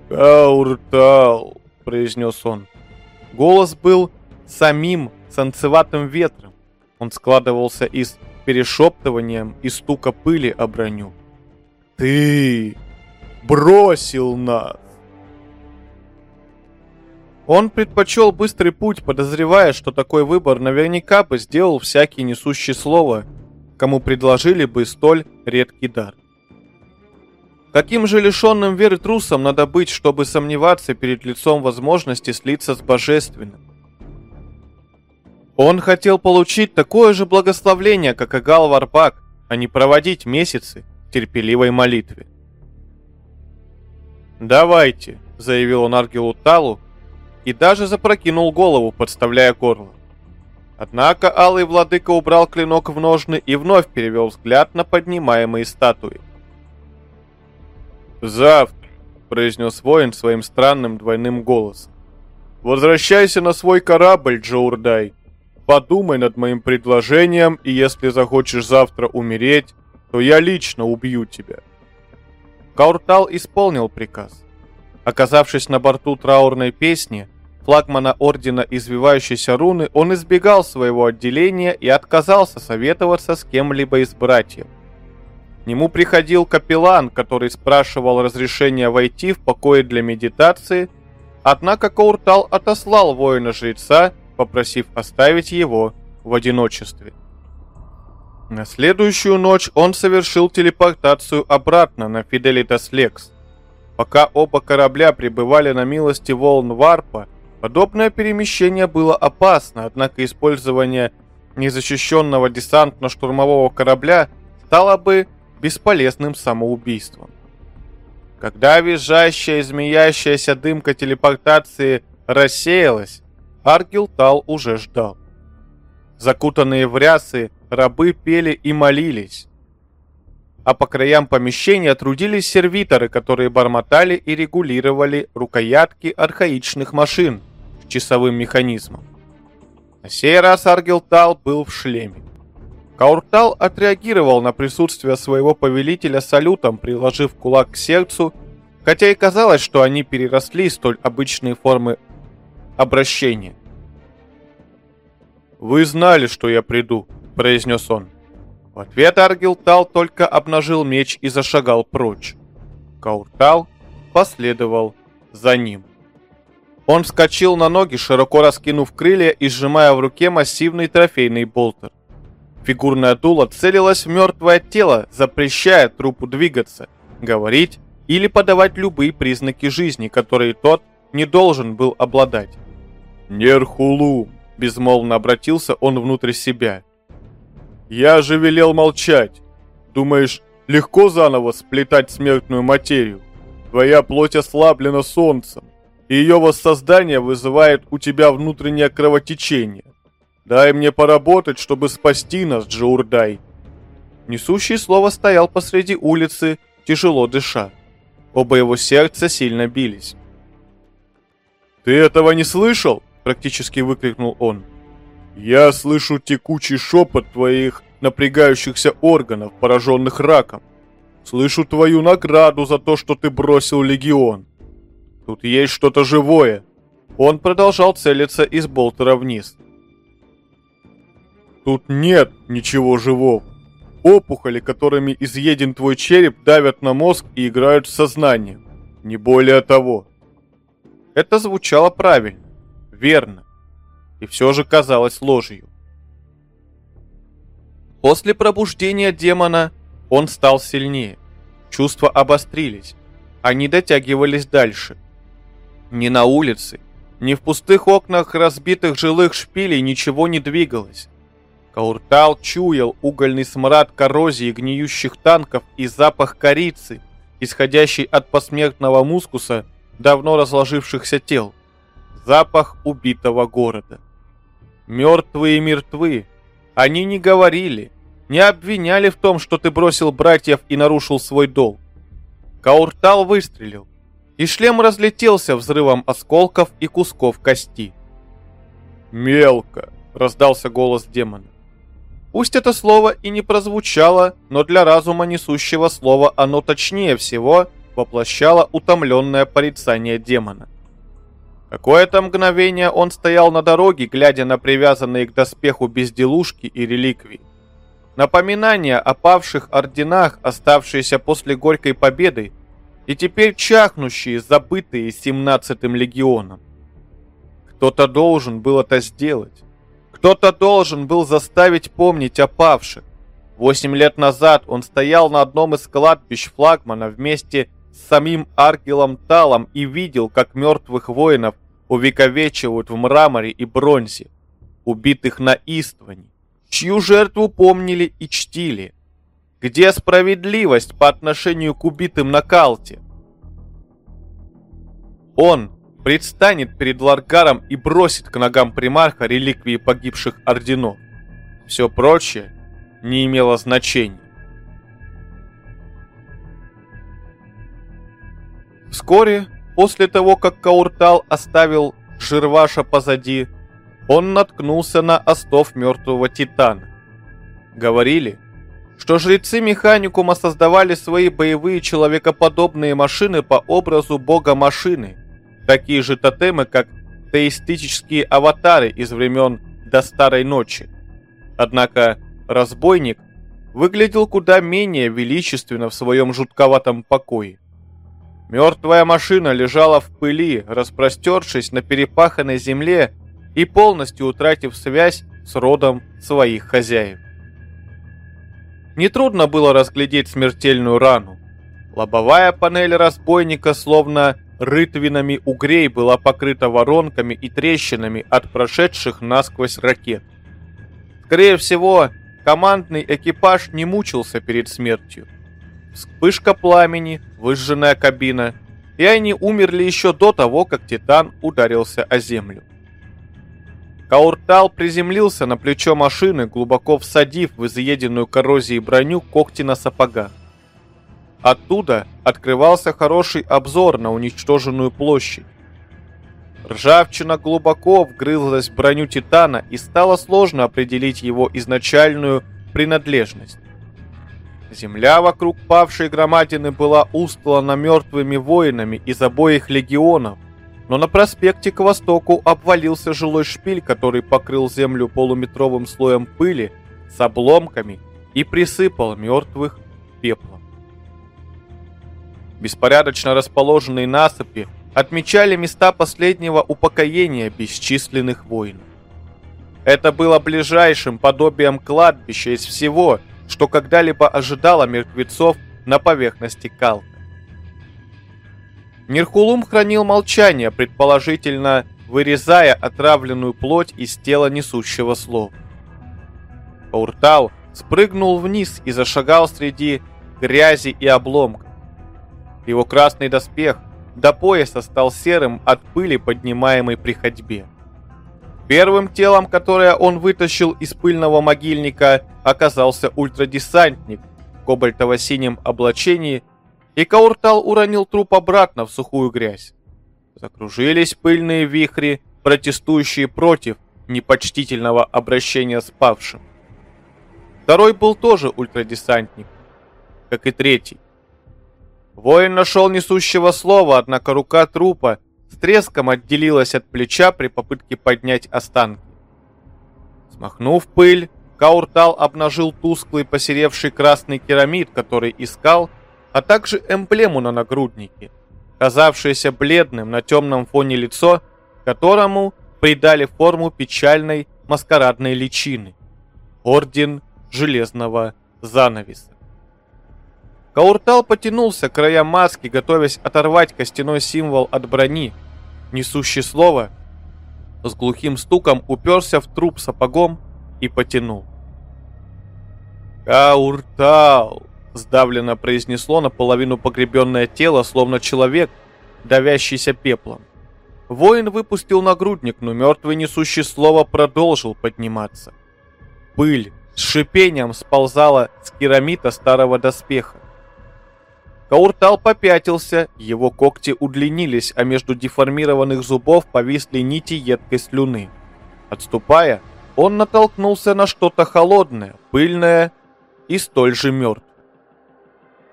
«Кауртал», — произнес он. Голос был самим санцеватым ветром. Он складывался из перешептыванием и стука пыли о броню. «Ты бросил нас!» Он предпочел быстрый путь, подозревая, что такой выбор наверняка бы сделал всякий несущий слово, кому предложили бы столь редкий дар. Каким же лишенным веры трусом надо быть, чтобы сомневаться перед лицом возможности слиться с божественным? Он хотел получить такое же благословление, как Агал Варпак, а не проводить месяцы в терпеливой молитве. «Давайте», — заявил он Аргелу Талу, и даже запрокинул голову, подставляя горло. Однако Алый Владыка убрал клинок в ножны и вновь перевел взгляд на поднимаемые статуи. «Завтра», — произнес воин своим странным двойным голосом. «Возвращайся на свой корабль, Джоурдай. Подумай над моим предложением, и если захочешь завтра умереть, то я лично убью тебя». Кауртал исполнил приказ. Оказавшись на борту траурной песни, флагмана Ордена Извивающейся Руны, он избегал своего отделения и отказался советоваться с кем-либо из братьев нему приходил капеллан, который спрашивал разрешения войти в покое для медитации, однако Кауртал отослал воина-жреца, попросив оставить его в одиночестве. На следующую ночь он совершил телепортацию обратно на Фиделитас Лекс. Пока оба корабля пребывали на милости волн Варпа, подобное перемещение было опасно, однако использование незащищенного десантно-штурмового корабля стало бы бесполезным самоубийством. Когда визжащая и змеящаяся дымка телепортации рассеялась, Аргилтал уже ждал. Закутанные в рясы, рабы пели и молились. А по краям помещения трудились сервиторы, которые бормотали и регулировали рукоятки архаичных машин с часовым механизмом. На сей раз Аргилтал был в шлеме. Кауртал отреагировал на присутствие своего повелителя салютом, приложив кулак к сердцу, хотя и казалось, что они переросли столь обычные формы обращения. «Вы знали, что я приду», — произнес он. В ответ Аргилтал только обнажил меч и зашагал прочь. Кауртал последовал за ним. Он вскочил на ноги, широко раскинув крылья и сжимая в руке массивный трофейный болтер. Фигурное дуло целилось в мертвое тело, запрещая трупу двигаться, говорить или подавать любые признаки жизни, которые тот не должен был обладать. «Нерхулу!» – безмолвно обратился он внутрь себя. «Я же велел молчать. Думаешь, легко заново сплетать смертную материю? Твоя плоть ослаблена солнцем, и ее воссоздание вызывает у тебя внутреннее кровотечение. Дай мне поработать, чтобы спасти нас, Джоурдай. Несущий слово стоял посреди улицы, тяжело дыша. Оба его сердца сильно бились. «Ты этого не слышал?» – практически выкрикнул он. «Я слышу текучий шепот твоих напрягающихся органов, пораженных раком. Слышу твою награду за то, что ты бросил легион. Тут есть что-то живое. Он продолжал целиться из болтера вниз. Тут нет ничего живого. Опухоли, которыми изъеден твой череп, давят на мозг и играют с сознанием. Не более того. Это звучало правильно, верно, и все же казалось ложью. После пробуждения демона он стал сильнее. Чувства обострились. Они дотягивались дальше. Ни на улице, ни в пустых окнах разбитых жилых шпилей ничего не двигалось. Кауртал чуял угольный смрад коррозии гниющих танков и запах корицы, исходящий от посмертного мускуса давно разложившихся тел. Запах убитого города. Мертвые мертвы. Они не говорили, не обвиняли в том, что ты бросил братьев и нарушил свой долг. Кауртал выстрелил и шлем разлетелся взрывом осколков и кусков кости. «Мелко!» — раздался голос демона. Пусть это слово и не прозвучало, но для разума несущего слова оно точнее всего воплощало утомленное порицание демона. Какое-то мгновение он стоял на дороге, глядя на привязанные к доспеху безделушки и реликвии. Напоминания о павших орденах, оставшиеся после горькой победы, и теперь чахнущие, забытые 17-м легионом. Кто-то должен был это сделать. Кто-то должен был заставить помнить о павших. Восемь лет назад он стоял на одном из кладбищ флагмана вместе с самим Аргелом Талом и видел, как мертвых воинов увековечивают в мраморе и бронзе, убитых на Истване, чью жертву помнили и чтили. Где справедливость по отношению к убитым на Калте? Он предстанет перед Ларгаром и бросит к ногам примарха реликвии погибших орденов. Все прочее не имело значения. Вскоре, после того, как Кауртал оставил Жирваша позади, он наткнулся на остов мертвого Титана. Говорили, что жрецы Механикума создавали свои боевые человекоподобные машины по образу бога машины, такие же тотемы, как теистические аватары из времен до Старой Ночи. Однако разбойник выглядел куда менее величественно в своем жутковатом покое. Мертвая машина лежала в пыли, распростершись на перепаханной земле и полностью утратив связь с родом своих хозяев. Нетрудно было разглядеть смертельную рану. Лобовая панель разбойника, словно рытвинами угрей, была покрыта воронками и трещинами от прошедших насквозь ракет. Скорее всего, командный экипаж не мучился перед смертью. Вспышка пламени, выжженная кабина, и они умерли еще до того, как Титан ударился о землю. Кауртал приземлился на плечо машины, глубоко всадив в изъеденную коррозией броню когти на сапогах. Оттуда открывался хороший обзор на уничтоженную площадь. Ржавчина глубоко вгрызлась в броню Титана и стало сложно определить его изначальную принадлежность. Земля вокруг павшей громадины была устлана мертвыми воинами из обоих легионов, но на проспекте к востоку обвалился жилой шпиль, который покрыл землю полуметровым слоем пыли с обломками и присыпал мертвых пеплом. Беспорядочно расположенные насыпи отмечали места последнего упокоения бесчисленных воинов. Это было ближайшим подобием кладбища из всего, что когда-либо ожидало мертвецов на поверхности Калта. Нирхулум хранил молчание, предположительно вырезая отравленную плоть из тела несущего слова. Кауртал спрыгнул вниз и зашагал среди грязи и обломков. Его красный доспех до пояса стал серым от пыли, поднимаемой при ходьбе. Первым телом, которое он вытащил из пыльного могильника, оказался ультрадесантник в кобальтово-синем облачении, и Кауртал уронил труп обратно в сухую грязь. Закружились пыльные вихри, протестующие против непочтительного обращения с павшим. Второй был тоже ультрадесантник, как и третий. Воин нашел несущего слова, однако рука трупа с треском отделилась от плеча при попытке поднять останки. Смахнув пыль, Кауртал обнажил тусклый посеревший красный керамид, который искал, а также эмблему на нагруднике, казавшееся бледным на темном фоне лицо, которому придали форму печальной маскарадной личины. Орден Железного Занавеса. Кауртал потянулся к краям маски, готовясь оторвать костяной символ от брони. Несущий слово с глухим стуком уперся в труп сапогом и потянул. «Кауртал!» — сдавленно произнесло наполовину погребенное тело, словно человек, давящийся пеплом. Воин выпустил нагрудник, но мертвый несущий слово продолжил подниматься. Пыль с шипением сползала с керамита старого доспеха. Кауртал попятился, его когти удлинились, а между деформированных зубов повисли нити едкой слюны. Отступая, он натолкнулся на что-то холодное, пыльное и столь же мертвое.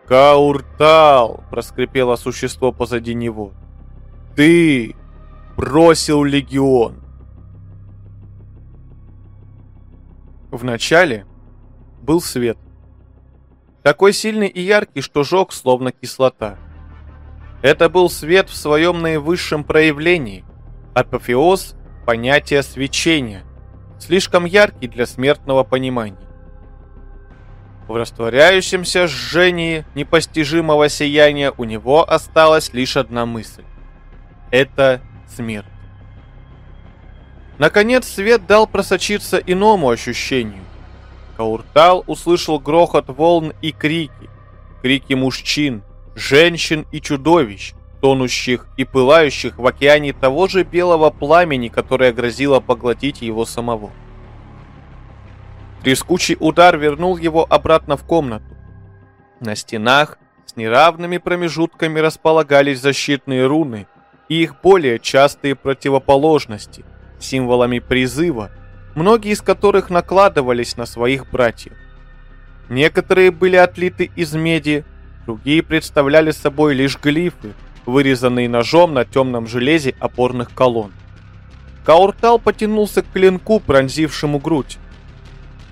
«Кауртал!» — проскрипело существо позади него. «Ты бросил легион!» Вначале был свет такой сильный и яркий, что жег, словно кислота. Это был свет в своем наивысшем проявлении, апофеоз понятия свечения, слишком яркий для смертного понимания. В растворяющемся жжении непостижимого сияния у него осталась лишь одна мысль. Это смерть. Наконец свет дал просочиться иному ощущению. Кауртал услышал грохот волн и крики. Крики мужчин, женщин и чудовищ, тонущих и пылающих в океане того же белого пламени, которое грозило поглотить его самого. Трескучий удар вернул его обратно в комнату. На стенах с неравными промежутками располагались защитные руны и их более частые противоположности, символами призыва, многие из которых накладывались на своих братьев. Некоторые были отлиты из меди, другие представляли собой лишь глифы, вырезанные ножом на темном железе опорных колонн. Кауртал потянулся к клинку, пронзившему грудь.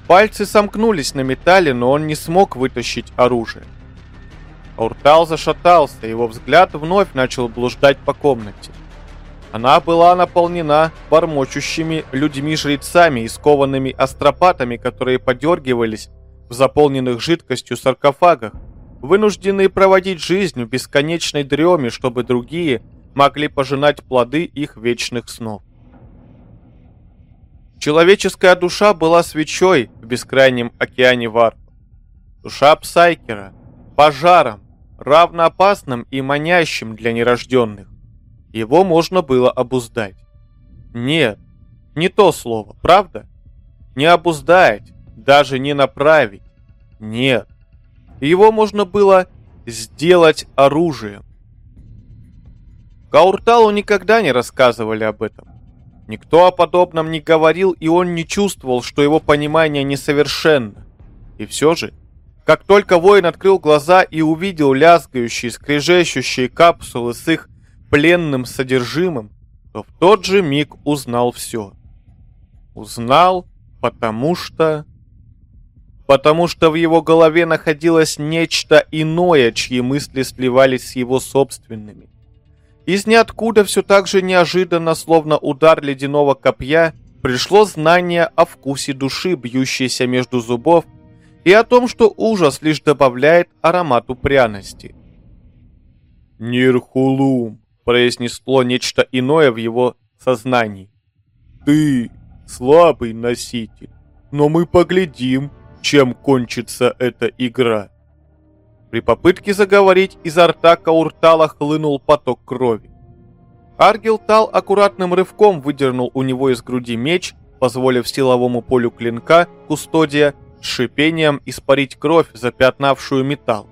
Пальцы сомкнулись на металле, но он не смог вытащить оружие. Кауртал зашатался, его взгляд вновь начал блуждать по комнате. Она была наполнена бормочущими людьми-жрецами и скованными астропатами, которые подергивались в заполненных жидкостью саркофагах, вынужденные проводить жизнь в бесконечной дреме, чтобы другие могли пожинать плоды их вечных снов. Человеческая душа была свечой в бескрайнем океане варп. Душа Псайкера – пожаром, равноопасным и манящим для нерожденных. Его можно было обуздать. Нет, не то слово, правда? Не обуздать, даже не направить. Нет. Его можно было сделать оружием. Каурталу никогда не рассказывали об этом. Никто о подобном не говорил, и он не чувствовал, что его понимание несовершенно. И все же, как только воин открыл глаза и увидел лязгающие, скрежещущие капсулы с их пленным содержимым, то в тот же миг узнал все. Узнал, потому что... Потому что в его голове находилось нечто иное, чьи мысли сливались с его собственными. Из ниоткуда все так же неожиданно, словно удар ледяного копья, пришло знание о вкусе души, бьющейся между зубов, и о том, что ужас лишь добавляет аромату пряности. «Нирхулум», — произнесло нечто иное в его сознании. «Ты слабый носитель, но мы поглядим, чем кончится эта игра». При попытке заговорить изо рта Кауртала хлынул поток крови. Аргилтал аккуратным рывком выдернул у него из груди меч, позволив силовому полю клинка Кустодия с шипением испарить кровь, запятнавшую металл.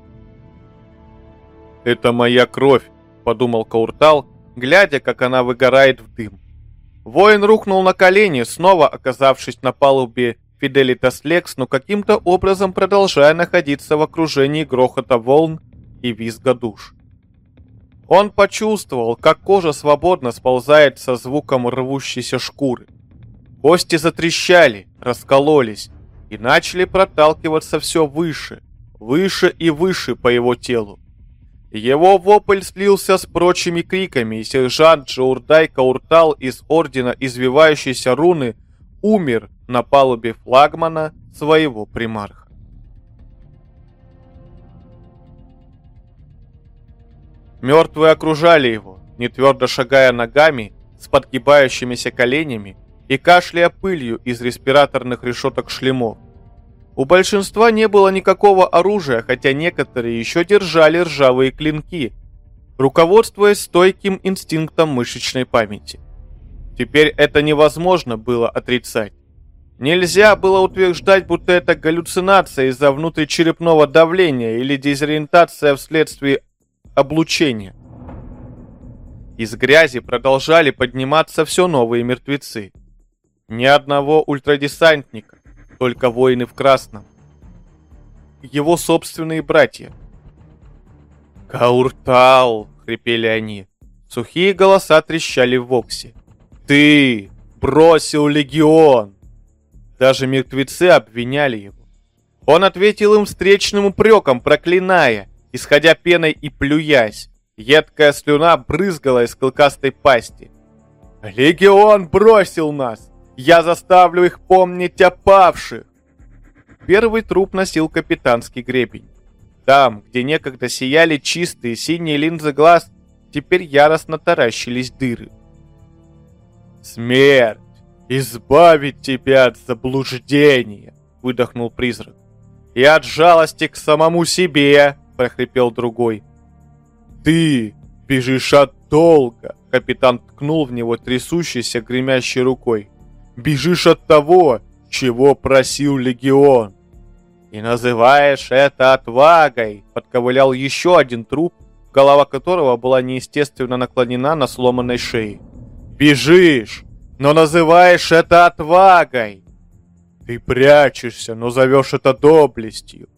«Это моя кровь», — подумал Кауртал, глядя, как она выгорает в дым. Воин рухнул на колени, снова оказавшись на палубе Фиделитас Лекс, но каким-то образом продолжая находиться в окружении грохота волн и визга душ. Он почувствовал, как кожа свободно сползает со звуком рвущейся шкуры. Кости затрещали, раскололись и начали проталкиваться все выше, выше и выше по его телу. Его вопль слился с прочими криками, и сержант Джаурдай Кауртал из Ордена Извивающейся Руны умер на палубе флагмана своего примарха. Мертвые окружали его, не твердо шагая ногами, с подгибающимися коленями и кашляя пылью из респираторных решеток шлемов. У большинства не было никакого оружия, хотя некоторые еще держали ржавые клинки, руководствуясь стойким инстинктом мышечной памяти. Теперь это невозможно было отрицать. Нельзя было утверждать, будто это галлюцинация из-за внутричерепного давления или дезориентация вследствие облучения. Из грязи продолжали подниматься все новые мертвецы. Ни одного ультрадесантника, только воины в красном. Его собственные братья. «Кауртал!» — хрипели они. Сухие голоса трещали в воксе. «Ты бросил легион!» Даже мертвецы обвиняли его. Он ответил им встречным упреком, проклиная, исходя пеной и плюясь. Едкая слюна брызгала из клыкастой пасти. «Легион бросил нас! Я заставлю их помнить о павших. Первый труп носил капитанский гребень. Там, где некогда сияли чистые синие линзы глаз, теперь яростно таращились дыры. «Смерть! Избавить тебя от заблуждения!» — выдохнул призрак. «И от жалости к самому себе!» — прохрипел другой. «Ты бежишь от долга!» — капитан ткнул в него трясущейся гремящей рукой бежишь от того, чего просил легион. И называешь это отвагой, подковылял еще один труп, голова которого была неестественно наклонена на сломанной шее. Бежишь, но называешь это отвагой. Ты прячешься, но зовешь это доблестью.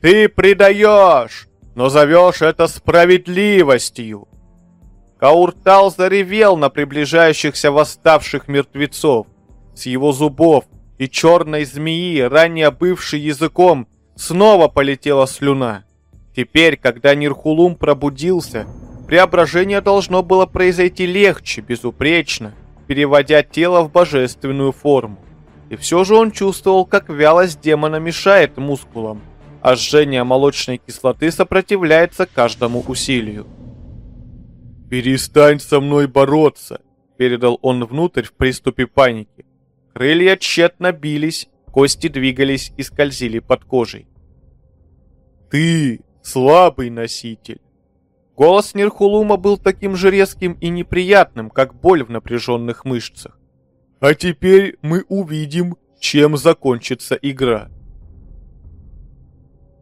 Ты предаешь, но зовешь это справедливостью. Кауртал заревел на приближающихся восставших мертвецов. С его зубов и черной змеи, ранее бывшей языком, снова полетела слюна. Теперь, когда Нирхулум пробудился, преображение должно было произойти легче, безупречно, переводя тело в божественную форму. И все же он чувствовал, как вялость демона мешает мускулам, а жжение молочной кислоты сопротивляется каждому усилию. «Перестань со мной бороться!» — передал он внутрь в приступе паники. Крылья тщетно бились, кости двигались и скользили под кожей. «Ты слабый носитель!» Голос Нирхулума был таким же резким и неприятным, как боль в напряженных мышцах. «А теперь мы увидим, чем закончится игра».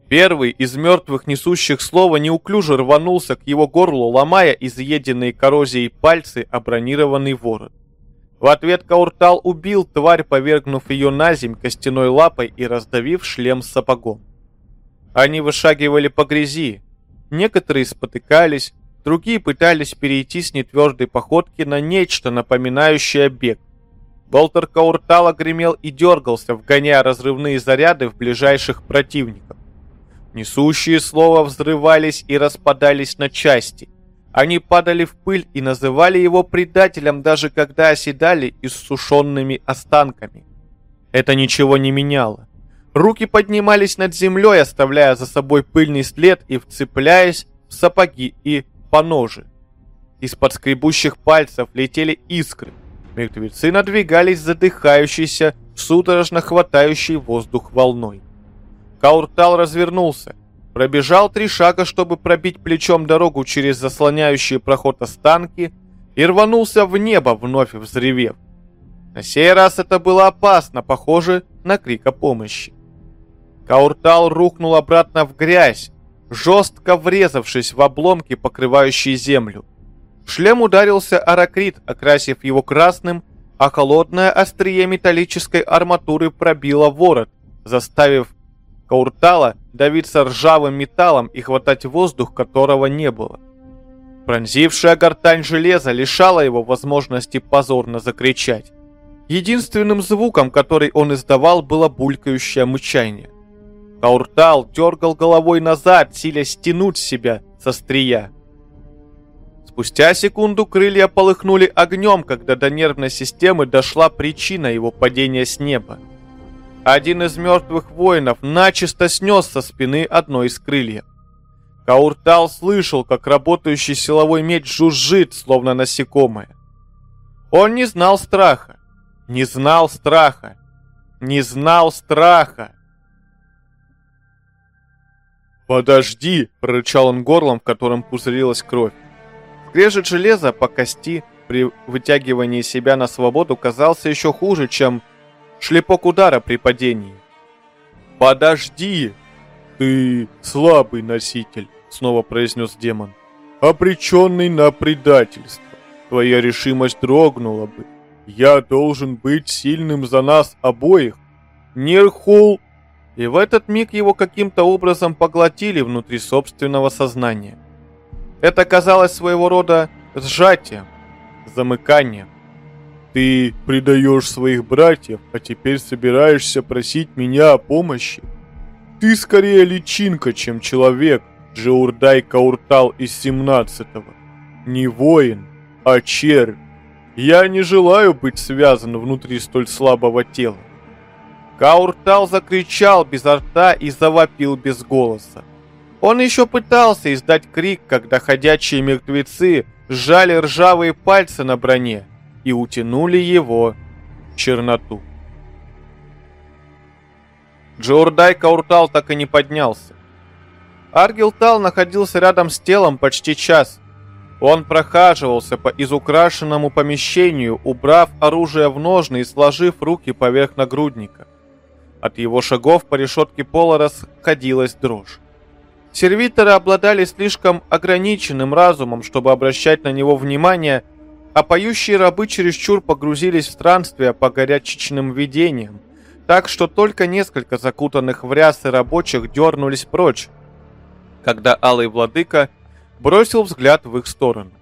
Первый из мертвых несущих слова неуклюже рванулся к его горлу, ломая изъеденные коррозией пальцы о бронированный ворот. В ответ Кауртал убил тварь, повергнув ее на земь костяной лапой и раздавив шлем с сапогом. Они вышагивали по грязи. Некоторые спотыкались, другие пытались перейти с нетвердой походки на нечто, напоминающее бег. Болтер Кауртала гремел и дергался, вгоняя разрывные заряды в ближайших противников. Несущие слова взрывались и распадались на части. Они падали в пыль и называли его предателем, даже когда оседали иссушенными останками. Это ничего не меняло. Руки поднимались над землей, оставляя за собой пыльный след и вцепляясь в сапоги и поножи. Из-под скребущих пальцев летели искры. Мертвецы надвигались задыхающейся, судорожно хватающей воздух волной. Кауртал развернулся, пробежал три шага, чтобы пробить плечом дорогу через заслоняющие проход останки и рванулся в небо, вновь взревев. На сей раз это было опасно, похоже на крик о помощи. Кауртал рухнул обратно в грязь, жестко врезавшись в обломки, покрывающие землю. Шлем ударился аракрит, окрасив его красным, а холодное острие металлической арматуры пробило ворот, заставив Кауртала давиться ржавым металлом и хватать воздух, которого не было. Пронзившая гортань железа лишала его возможности позорно закричать. Единственным звуком, который он издавал, было булькающее мычание. Кауртал дергал головой назад, силя стянуть себя со стрия. Спустя секунду крылья полыхнули огнем, когда до нервной системы дошла причина его падения с неба. Один из мертвых воинов начисто снес со спины одно из крыльев. Кауртал слышал, как работающий силовой меч жужжит, словно насекомое. Он не знал страха. Не знал страха. Не знал страха. «Подожди!» – прорычал он горлом, в котором пузырилась кровь. Скрежет железа по кости при вытягивании себя на свободу казался еще хуже, чем шлепок удара при падении. «Подожди! Ты слабый носитель!» – снова произнес демон. «Обреченный на предательство. Твоя решимость дрогнула бы. Я должен быть сильным за нас обоих. Нирхул и в этот миг его каким-то образом поглотили внутри собственного сознания. Это казалось своего рода сжатием, замыканием. Ты предаешь своих братьев, а теперь собираешься просить меня о помощи? Ты скорее личинка, чем человек, Джеурдай Кауртал из 17-го. Не воин, а червь. Я не желаю быть связан внутри столь слабого тела. Кауртал закричал без рта и завопил без голоса. Он еще пытался издать крик, когда ходячие мертвецы сжали ржавые пальцы на броне и утянули его в черноту. Джордай Кауртал так и не поднялся. Аргилтал находился рядом с телом почти час. Он прохаживался по изукрашенному помещению, убрав оружие в ножны и сложив руки поверх нагрудника. От его шагов по решетке пола расходилась дрожь. Сервиторы обладали слишком ограниченным разумом, чтобы обращать на него внимание, а поющие рабы чересчур погрузились в странствия по горячечным видениям, так что только несколько закутанных в рясы рабочих дернулись прочь, когда Алый Владыка бросил взгляд в их сторону.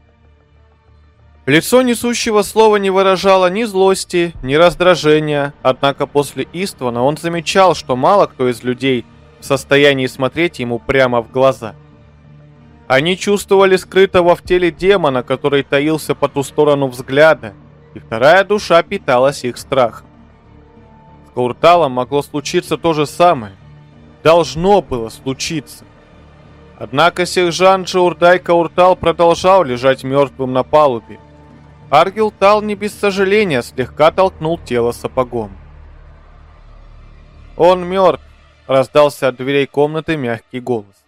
Лицо несущего слова не выражало ни злости, ни раздражения, однако после Иствана он замечал, что мало кто из людей в состоянии смотреть ему прямо в глаза. Они чувствовали скрытого в теле демона, который таился по ту сторону взгляда, и вторая душа питалась их страхом. С Каурталом могло случиться то же самое. Должно было случиться. Однако сержант Джаурдай Кауртал продолжал лежать мертвым на палубе, Аргил Тал не без сожаления слегка толкнул тело сапогом. «Он мертв!» — раздался от дверей комнаты мягкий голос.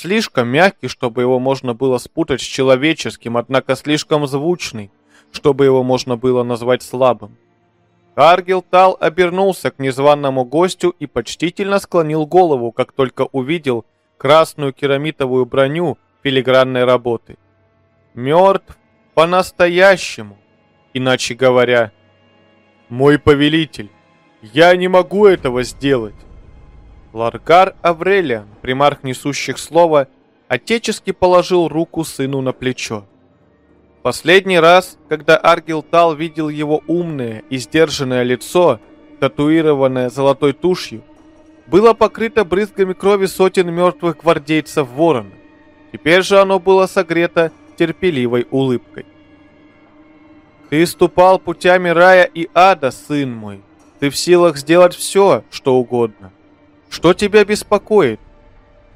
Слишком мягкий, чтобы его можно было спутать с человеческим, однако слишком звучный, чтобы его можно было назвать слабым. Аргил Тал обернулся к незваному гостю и почтительно склонил голову, как только увидел красную керамитовую броню филигранной работы. Мертв по-настоящему. Иначе говоря, мой повелитель, я не могу этого сделать. Ларгар Аврелиан, примарх несущих слова, отечески положил руку сыну на плечо. Последний раз, когда Аргил Тал видел его умное и сдержанное лицо, татуированное золотой тушью, было покрыто брызгами крови сотен мертвых гвардейцев ворона. Теперь же оно было согрето терпеливой улыбкой. «Ты ступал путями рая и ада, сын мой. Ты в силах сделать все, что угодно. Что тебя беспокоит?»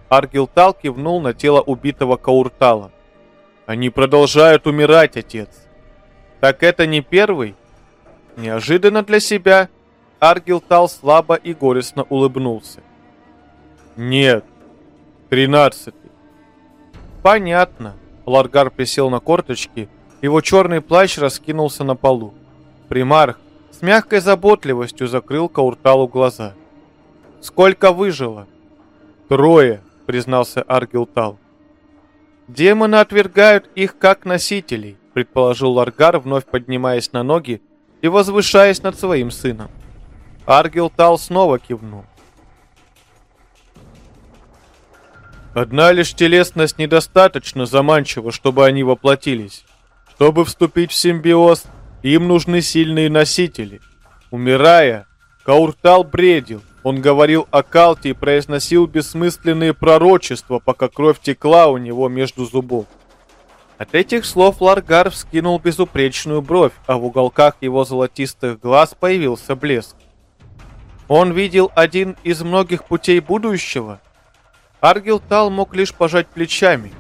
Аргилтал кивнул на тело убитого Кауртала. «Они продолжают умирать, отец». «Так это не первый?» Неожиданно для себя Аргилтал слабо и горестно улыбнулся. «Нет, тринадцатый». «Понятно». Ларгар присел на корточки, его черный плащ раскинулся на полу. Примарх с мягкой заботливостью закрыл Каурталу глаза. «Сколько выжило?» «Трое», — признался Аргилтал. «Демоны отвергают их как носителей», — предположил Ларгар, вновь поднимаясь на ноги и возвышаясь над своим сыном. Аргилтал снова кивнул. Одна лишь телесность недостаточно заманчива, чтобы они воплотились. Чтобы вступить в симбиоз, им нужны сильные носители. Умирая, Кауртал бредил. Он говорил о Калте и произносил бессмысленные пророчества, пока кровь текла у него между зубов. От этих слов Ларгар вскинул безупречную бровь, а в уголках его золотистых глаз появился блеск. Он видел один из многих путей будущего. Аргилтал мог лишь пожать плечами.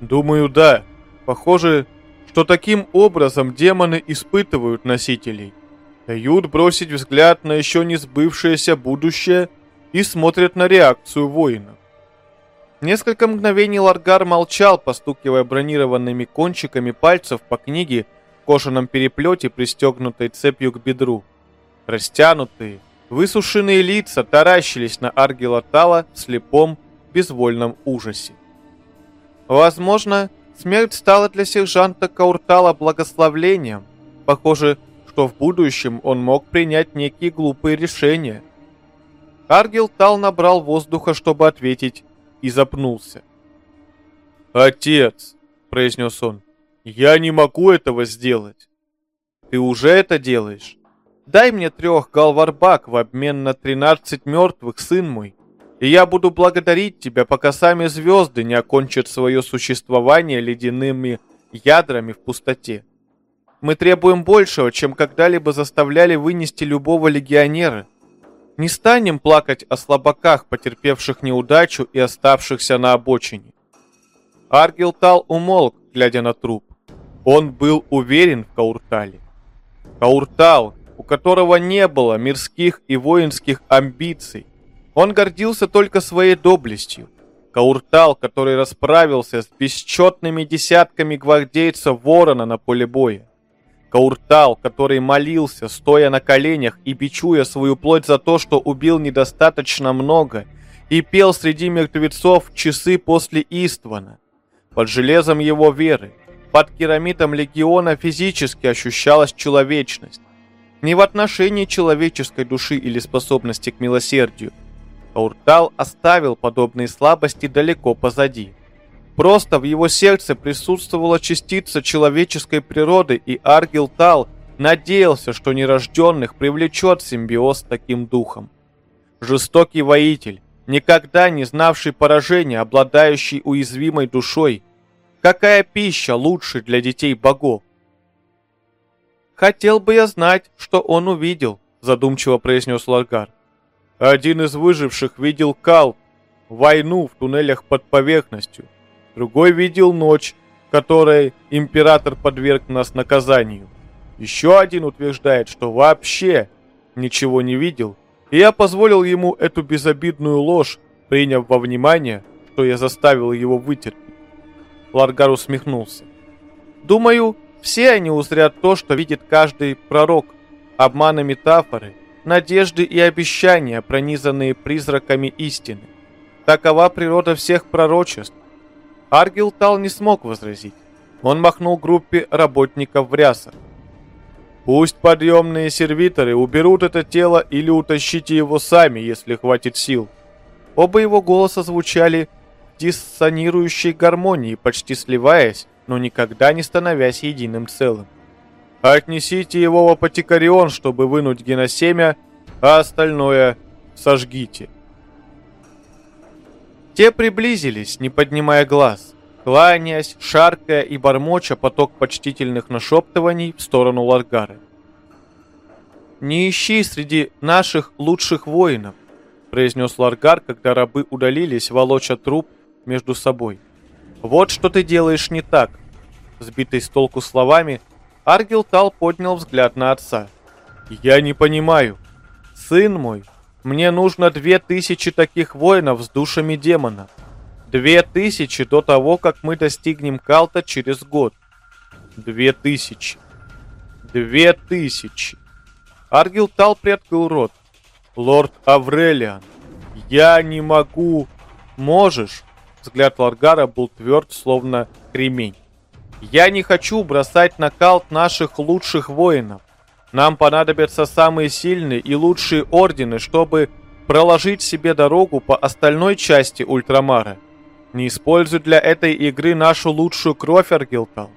Думаю, да. Похоже, что таким образом демоны испытывают носителей. Дают бросить взгляд на еще не сбывшееся будущее и смотрят на реакцию воинов. Несколько мгновений Ларгар молчал, постукивая бронированными кончиками пальцев по книге в кожаном переплете, пристегнутой цепью к бедру. Растянутые, Высушенные лица таращились на Аргела Тала в слепом, безвольном ужасе. Возможно, смерть стала для сержанта Кауртала благословлением. Похоже, что в будущем он мог принять некие глупые решения. Аргел Тал набрал воздуха, чтобы ответить, и запнулся. «Отец», — произнес он, — «я не могу этого сделать». «Ты уже это делаешь?» Дай мне трех галварбак в обмен на тринадцать мертвых, сын мой, и я буду благодарить тебя, пока сами звезды не окончат свое существование ледяными ядрами в пустоте. Мы требуем большего, чем когда-либо заставляли вынести любого легионера. Не станем плакать о слабаках, потерпевших неудачу и оставшихся на обочине. Аргилтал умолк, глядя на труп. Он был уверен в Кауртале. Кауртал, у которого не было мирских и воинских амбиций. Он гордился только своей доблестью. Кауртал, который расправился с бесчетными десятками гвардейцев ворона на поле боя. Кауртал, который молился, стоя на коленях и бичуя свою плоть за то, что убил недостаточно много, и пел среди мертвецов часы после Иствана. Под железом его веры, под керамитом легиона физически ощущалась человечность не в отношении человеческой души или способности к милосердию. Ауртал оставил подобные слабости далеко позади. Просто в его сердце присутствовала частица человеческой природы, и Аргилтал надеялся, что нерожденных привлечет симбиоз таким духом. Жестокий воитель, никогда не знавший поражения, обладающий уязвимой душой. Какая пища лучше для детей богов? «Хотел бы я знать, что он увидел», — задумчиво произнес Ларгар. «Один из выживших видел Кал, войну в туннелях под поверхностью. Другой видел ночь, которой император подверг нас наказанию. Еще один утверждает, что вообще ничего не видел, и я позволил ему эту безобидную ложь, приняв во внимание, что я заставил его вытерпеть. Ларгар усмехнулся. «Думаю, все они узрят то, что видит каждый пророк. Обманы метафоры, надежды и обещания, пронизанные призраками истины. Такова природа всех пророчеств. Аргилтал не смог возразить. Он махнул группе работников в рясах. «Пусть подъемные сервиторы уберут это тело или утащите его сами, если хватит сил». Оба его голоса звучали в диссонирующей гармонии, почти сливаясь, но никогда не становясь единым целым. Отнесите его в апотекарион, чтобы вынуть геносемя, а остальное сожгите. Те приблизились, не поднимая глаз, кланяясь, шаркая и бормоча поток почтительных нашептываний в сторону Ларгары. «Не ищи среди наших лучших воинов. произнес Ларгар, когда рабы удалились, волоча труп между собой. «Вот что ты делаешь не так!» Сбитый с толку словами, Аргил Тал поднял взгляд на отца. «Я не понимаю. Сын мой, мне нужно две тысячи таких воинов с душами демона. Две тысячи до того, как мы достигнем Калта через год. Две тысячи. Две тысячи. Аргил Тал приоткрыл рот. Лорд Аврелиан, я не могу... Можешь? Взгляд Лоргара был тверд, словно кремень. Я не хочу бросать на Калт наших лучших воинов. Нам понадобятся самые сильные и лучшие ордены, чтобы проложить себе дорогу по остальной части Ультрамара. Не используй для этой игры нашу лучшую кровь, Аргилтал.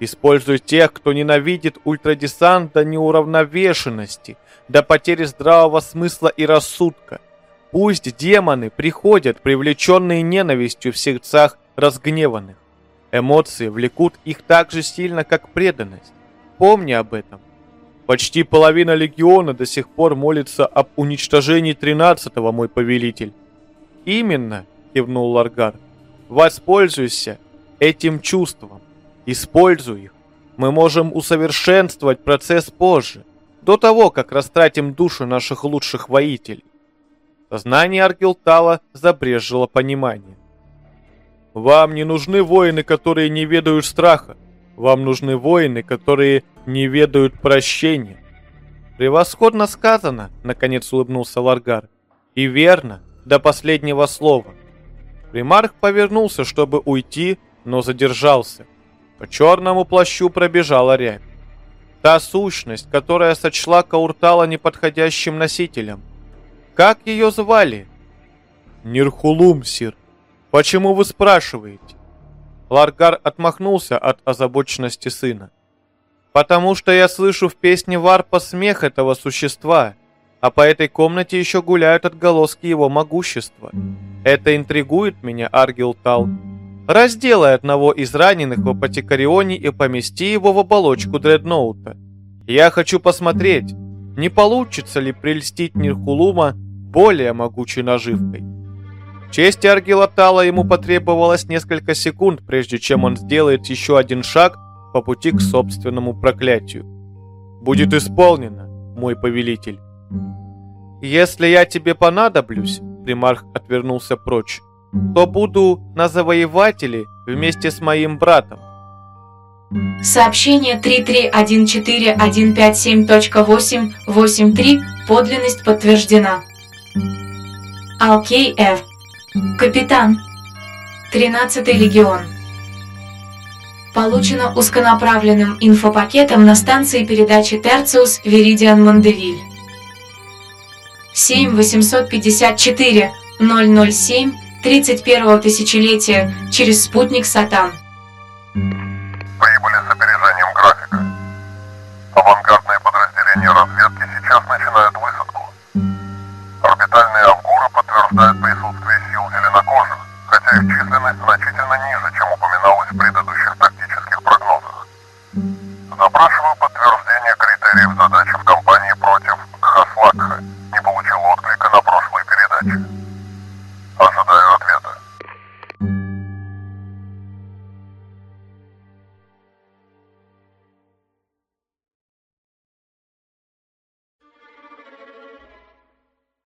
Используй тех, кто ненавидит ультрадесант до неуравновешенности, до потери здравого смысла и рассудка. Пусть демоны приходят, привлеченные ненавистью в сердцах разгневанных. Эмоции влекут их так же сильно, как преданность. Помни об этом. Почти половина легиона до сих пор молится об уничтожении тринадцатого, мой повелитель. Именно, кивнул Ларгар. Воспользуйся этим чувством. Используй их. Мы можем усовершенствовать процесс позже, до того, как растратим души наших лучших воителей. Сознание Аргилтала забрежило понимание. Вам не нужны воины, которые не ведают страха. Вам нужны воины, которые не ведают прощения. Превосходно сказано, наконец улыбнулся Ларгар. И верно, до последнего слова. Примарх повернулся, чтобы уйти, но задержался. По черному плащу пробежала рябь. Та сущность, которая сочла Кауртала неподходящим носителем. Как ее звали? Нирхулум, сир. Почему вы спрашиваете? Ларгар отмахнулся от озабоченности сына. «Потому что я слышу в песне Варпа смех этого существа, а по этой комнате еще гуляют отголоски его могущества. Это интригует меня, Аргил Тал. Разделай одного из раненых в Апотекарионе и помести его в оболочку Дредноута. Я хочу посмотреть, не получится ли прельстить Нирхулума более могучей наживкой. Чести Аргила Тала ему потребовалось несколько секунд, прежде чем он сделает еще один шаг по пути к собственному проклятию. «Будет исполнено, мой повелитель». «Если я тебе понадоблюсь», — примарх отвернулся прочь, то буду на завоевателе вместе с моим братом. Сообщение 3314157.883 подлинность подтверждена. Алкей Ф. Капитан. 13 легион. Получено узконаправленным инфопакетом на станции передачи Терциус Веридиан Мандевиль. 7 854 007 31 тысячелетия через спутник Сатан. Прибыли с опережением графика. Авангардные подразделения разведки сейчас начинают высадку. Орбитальные авгуры подтверждают хотя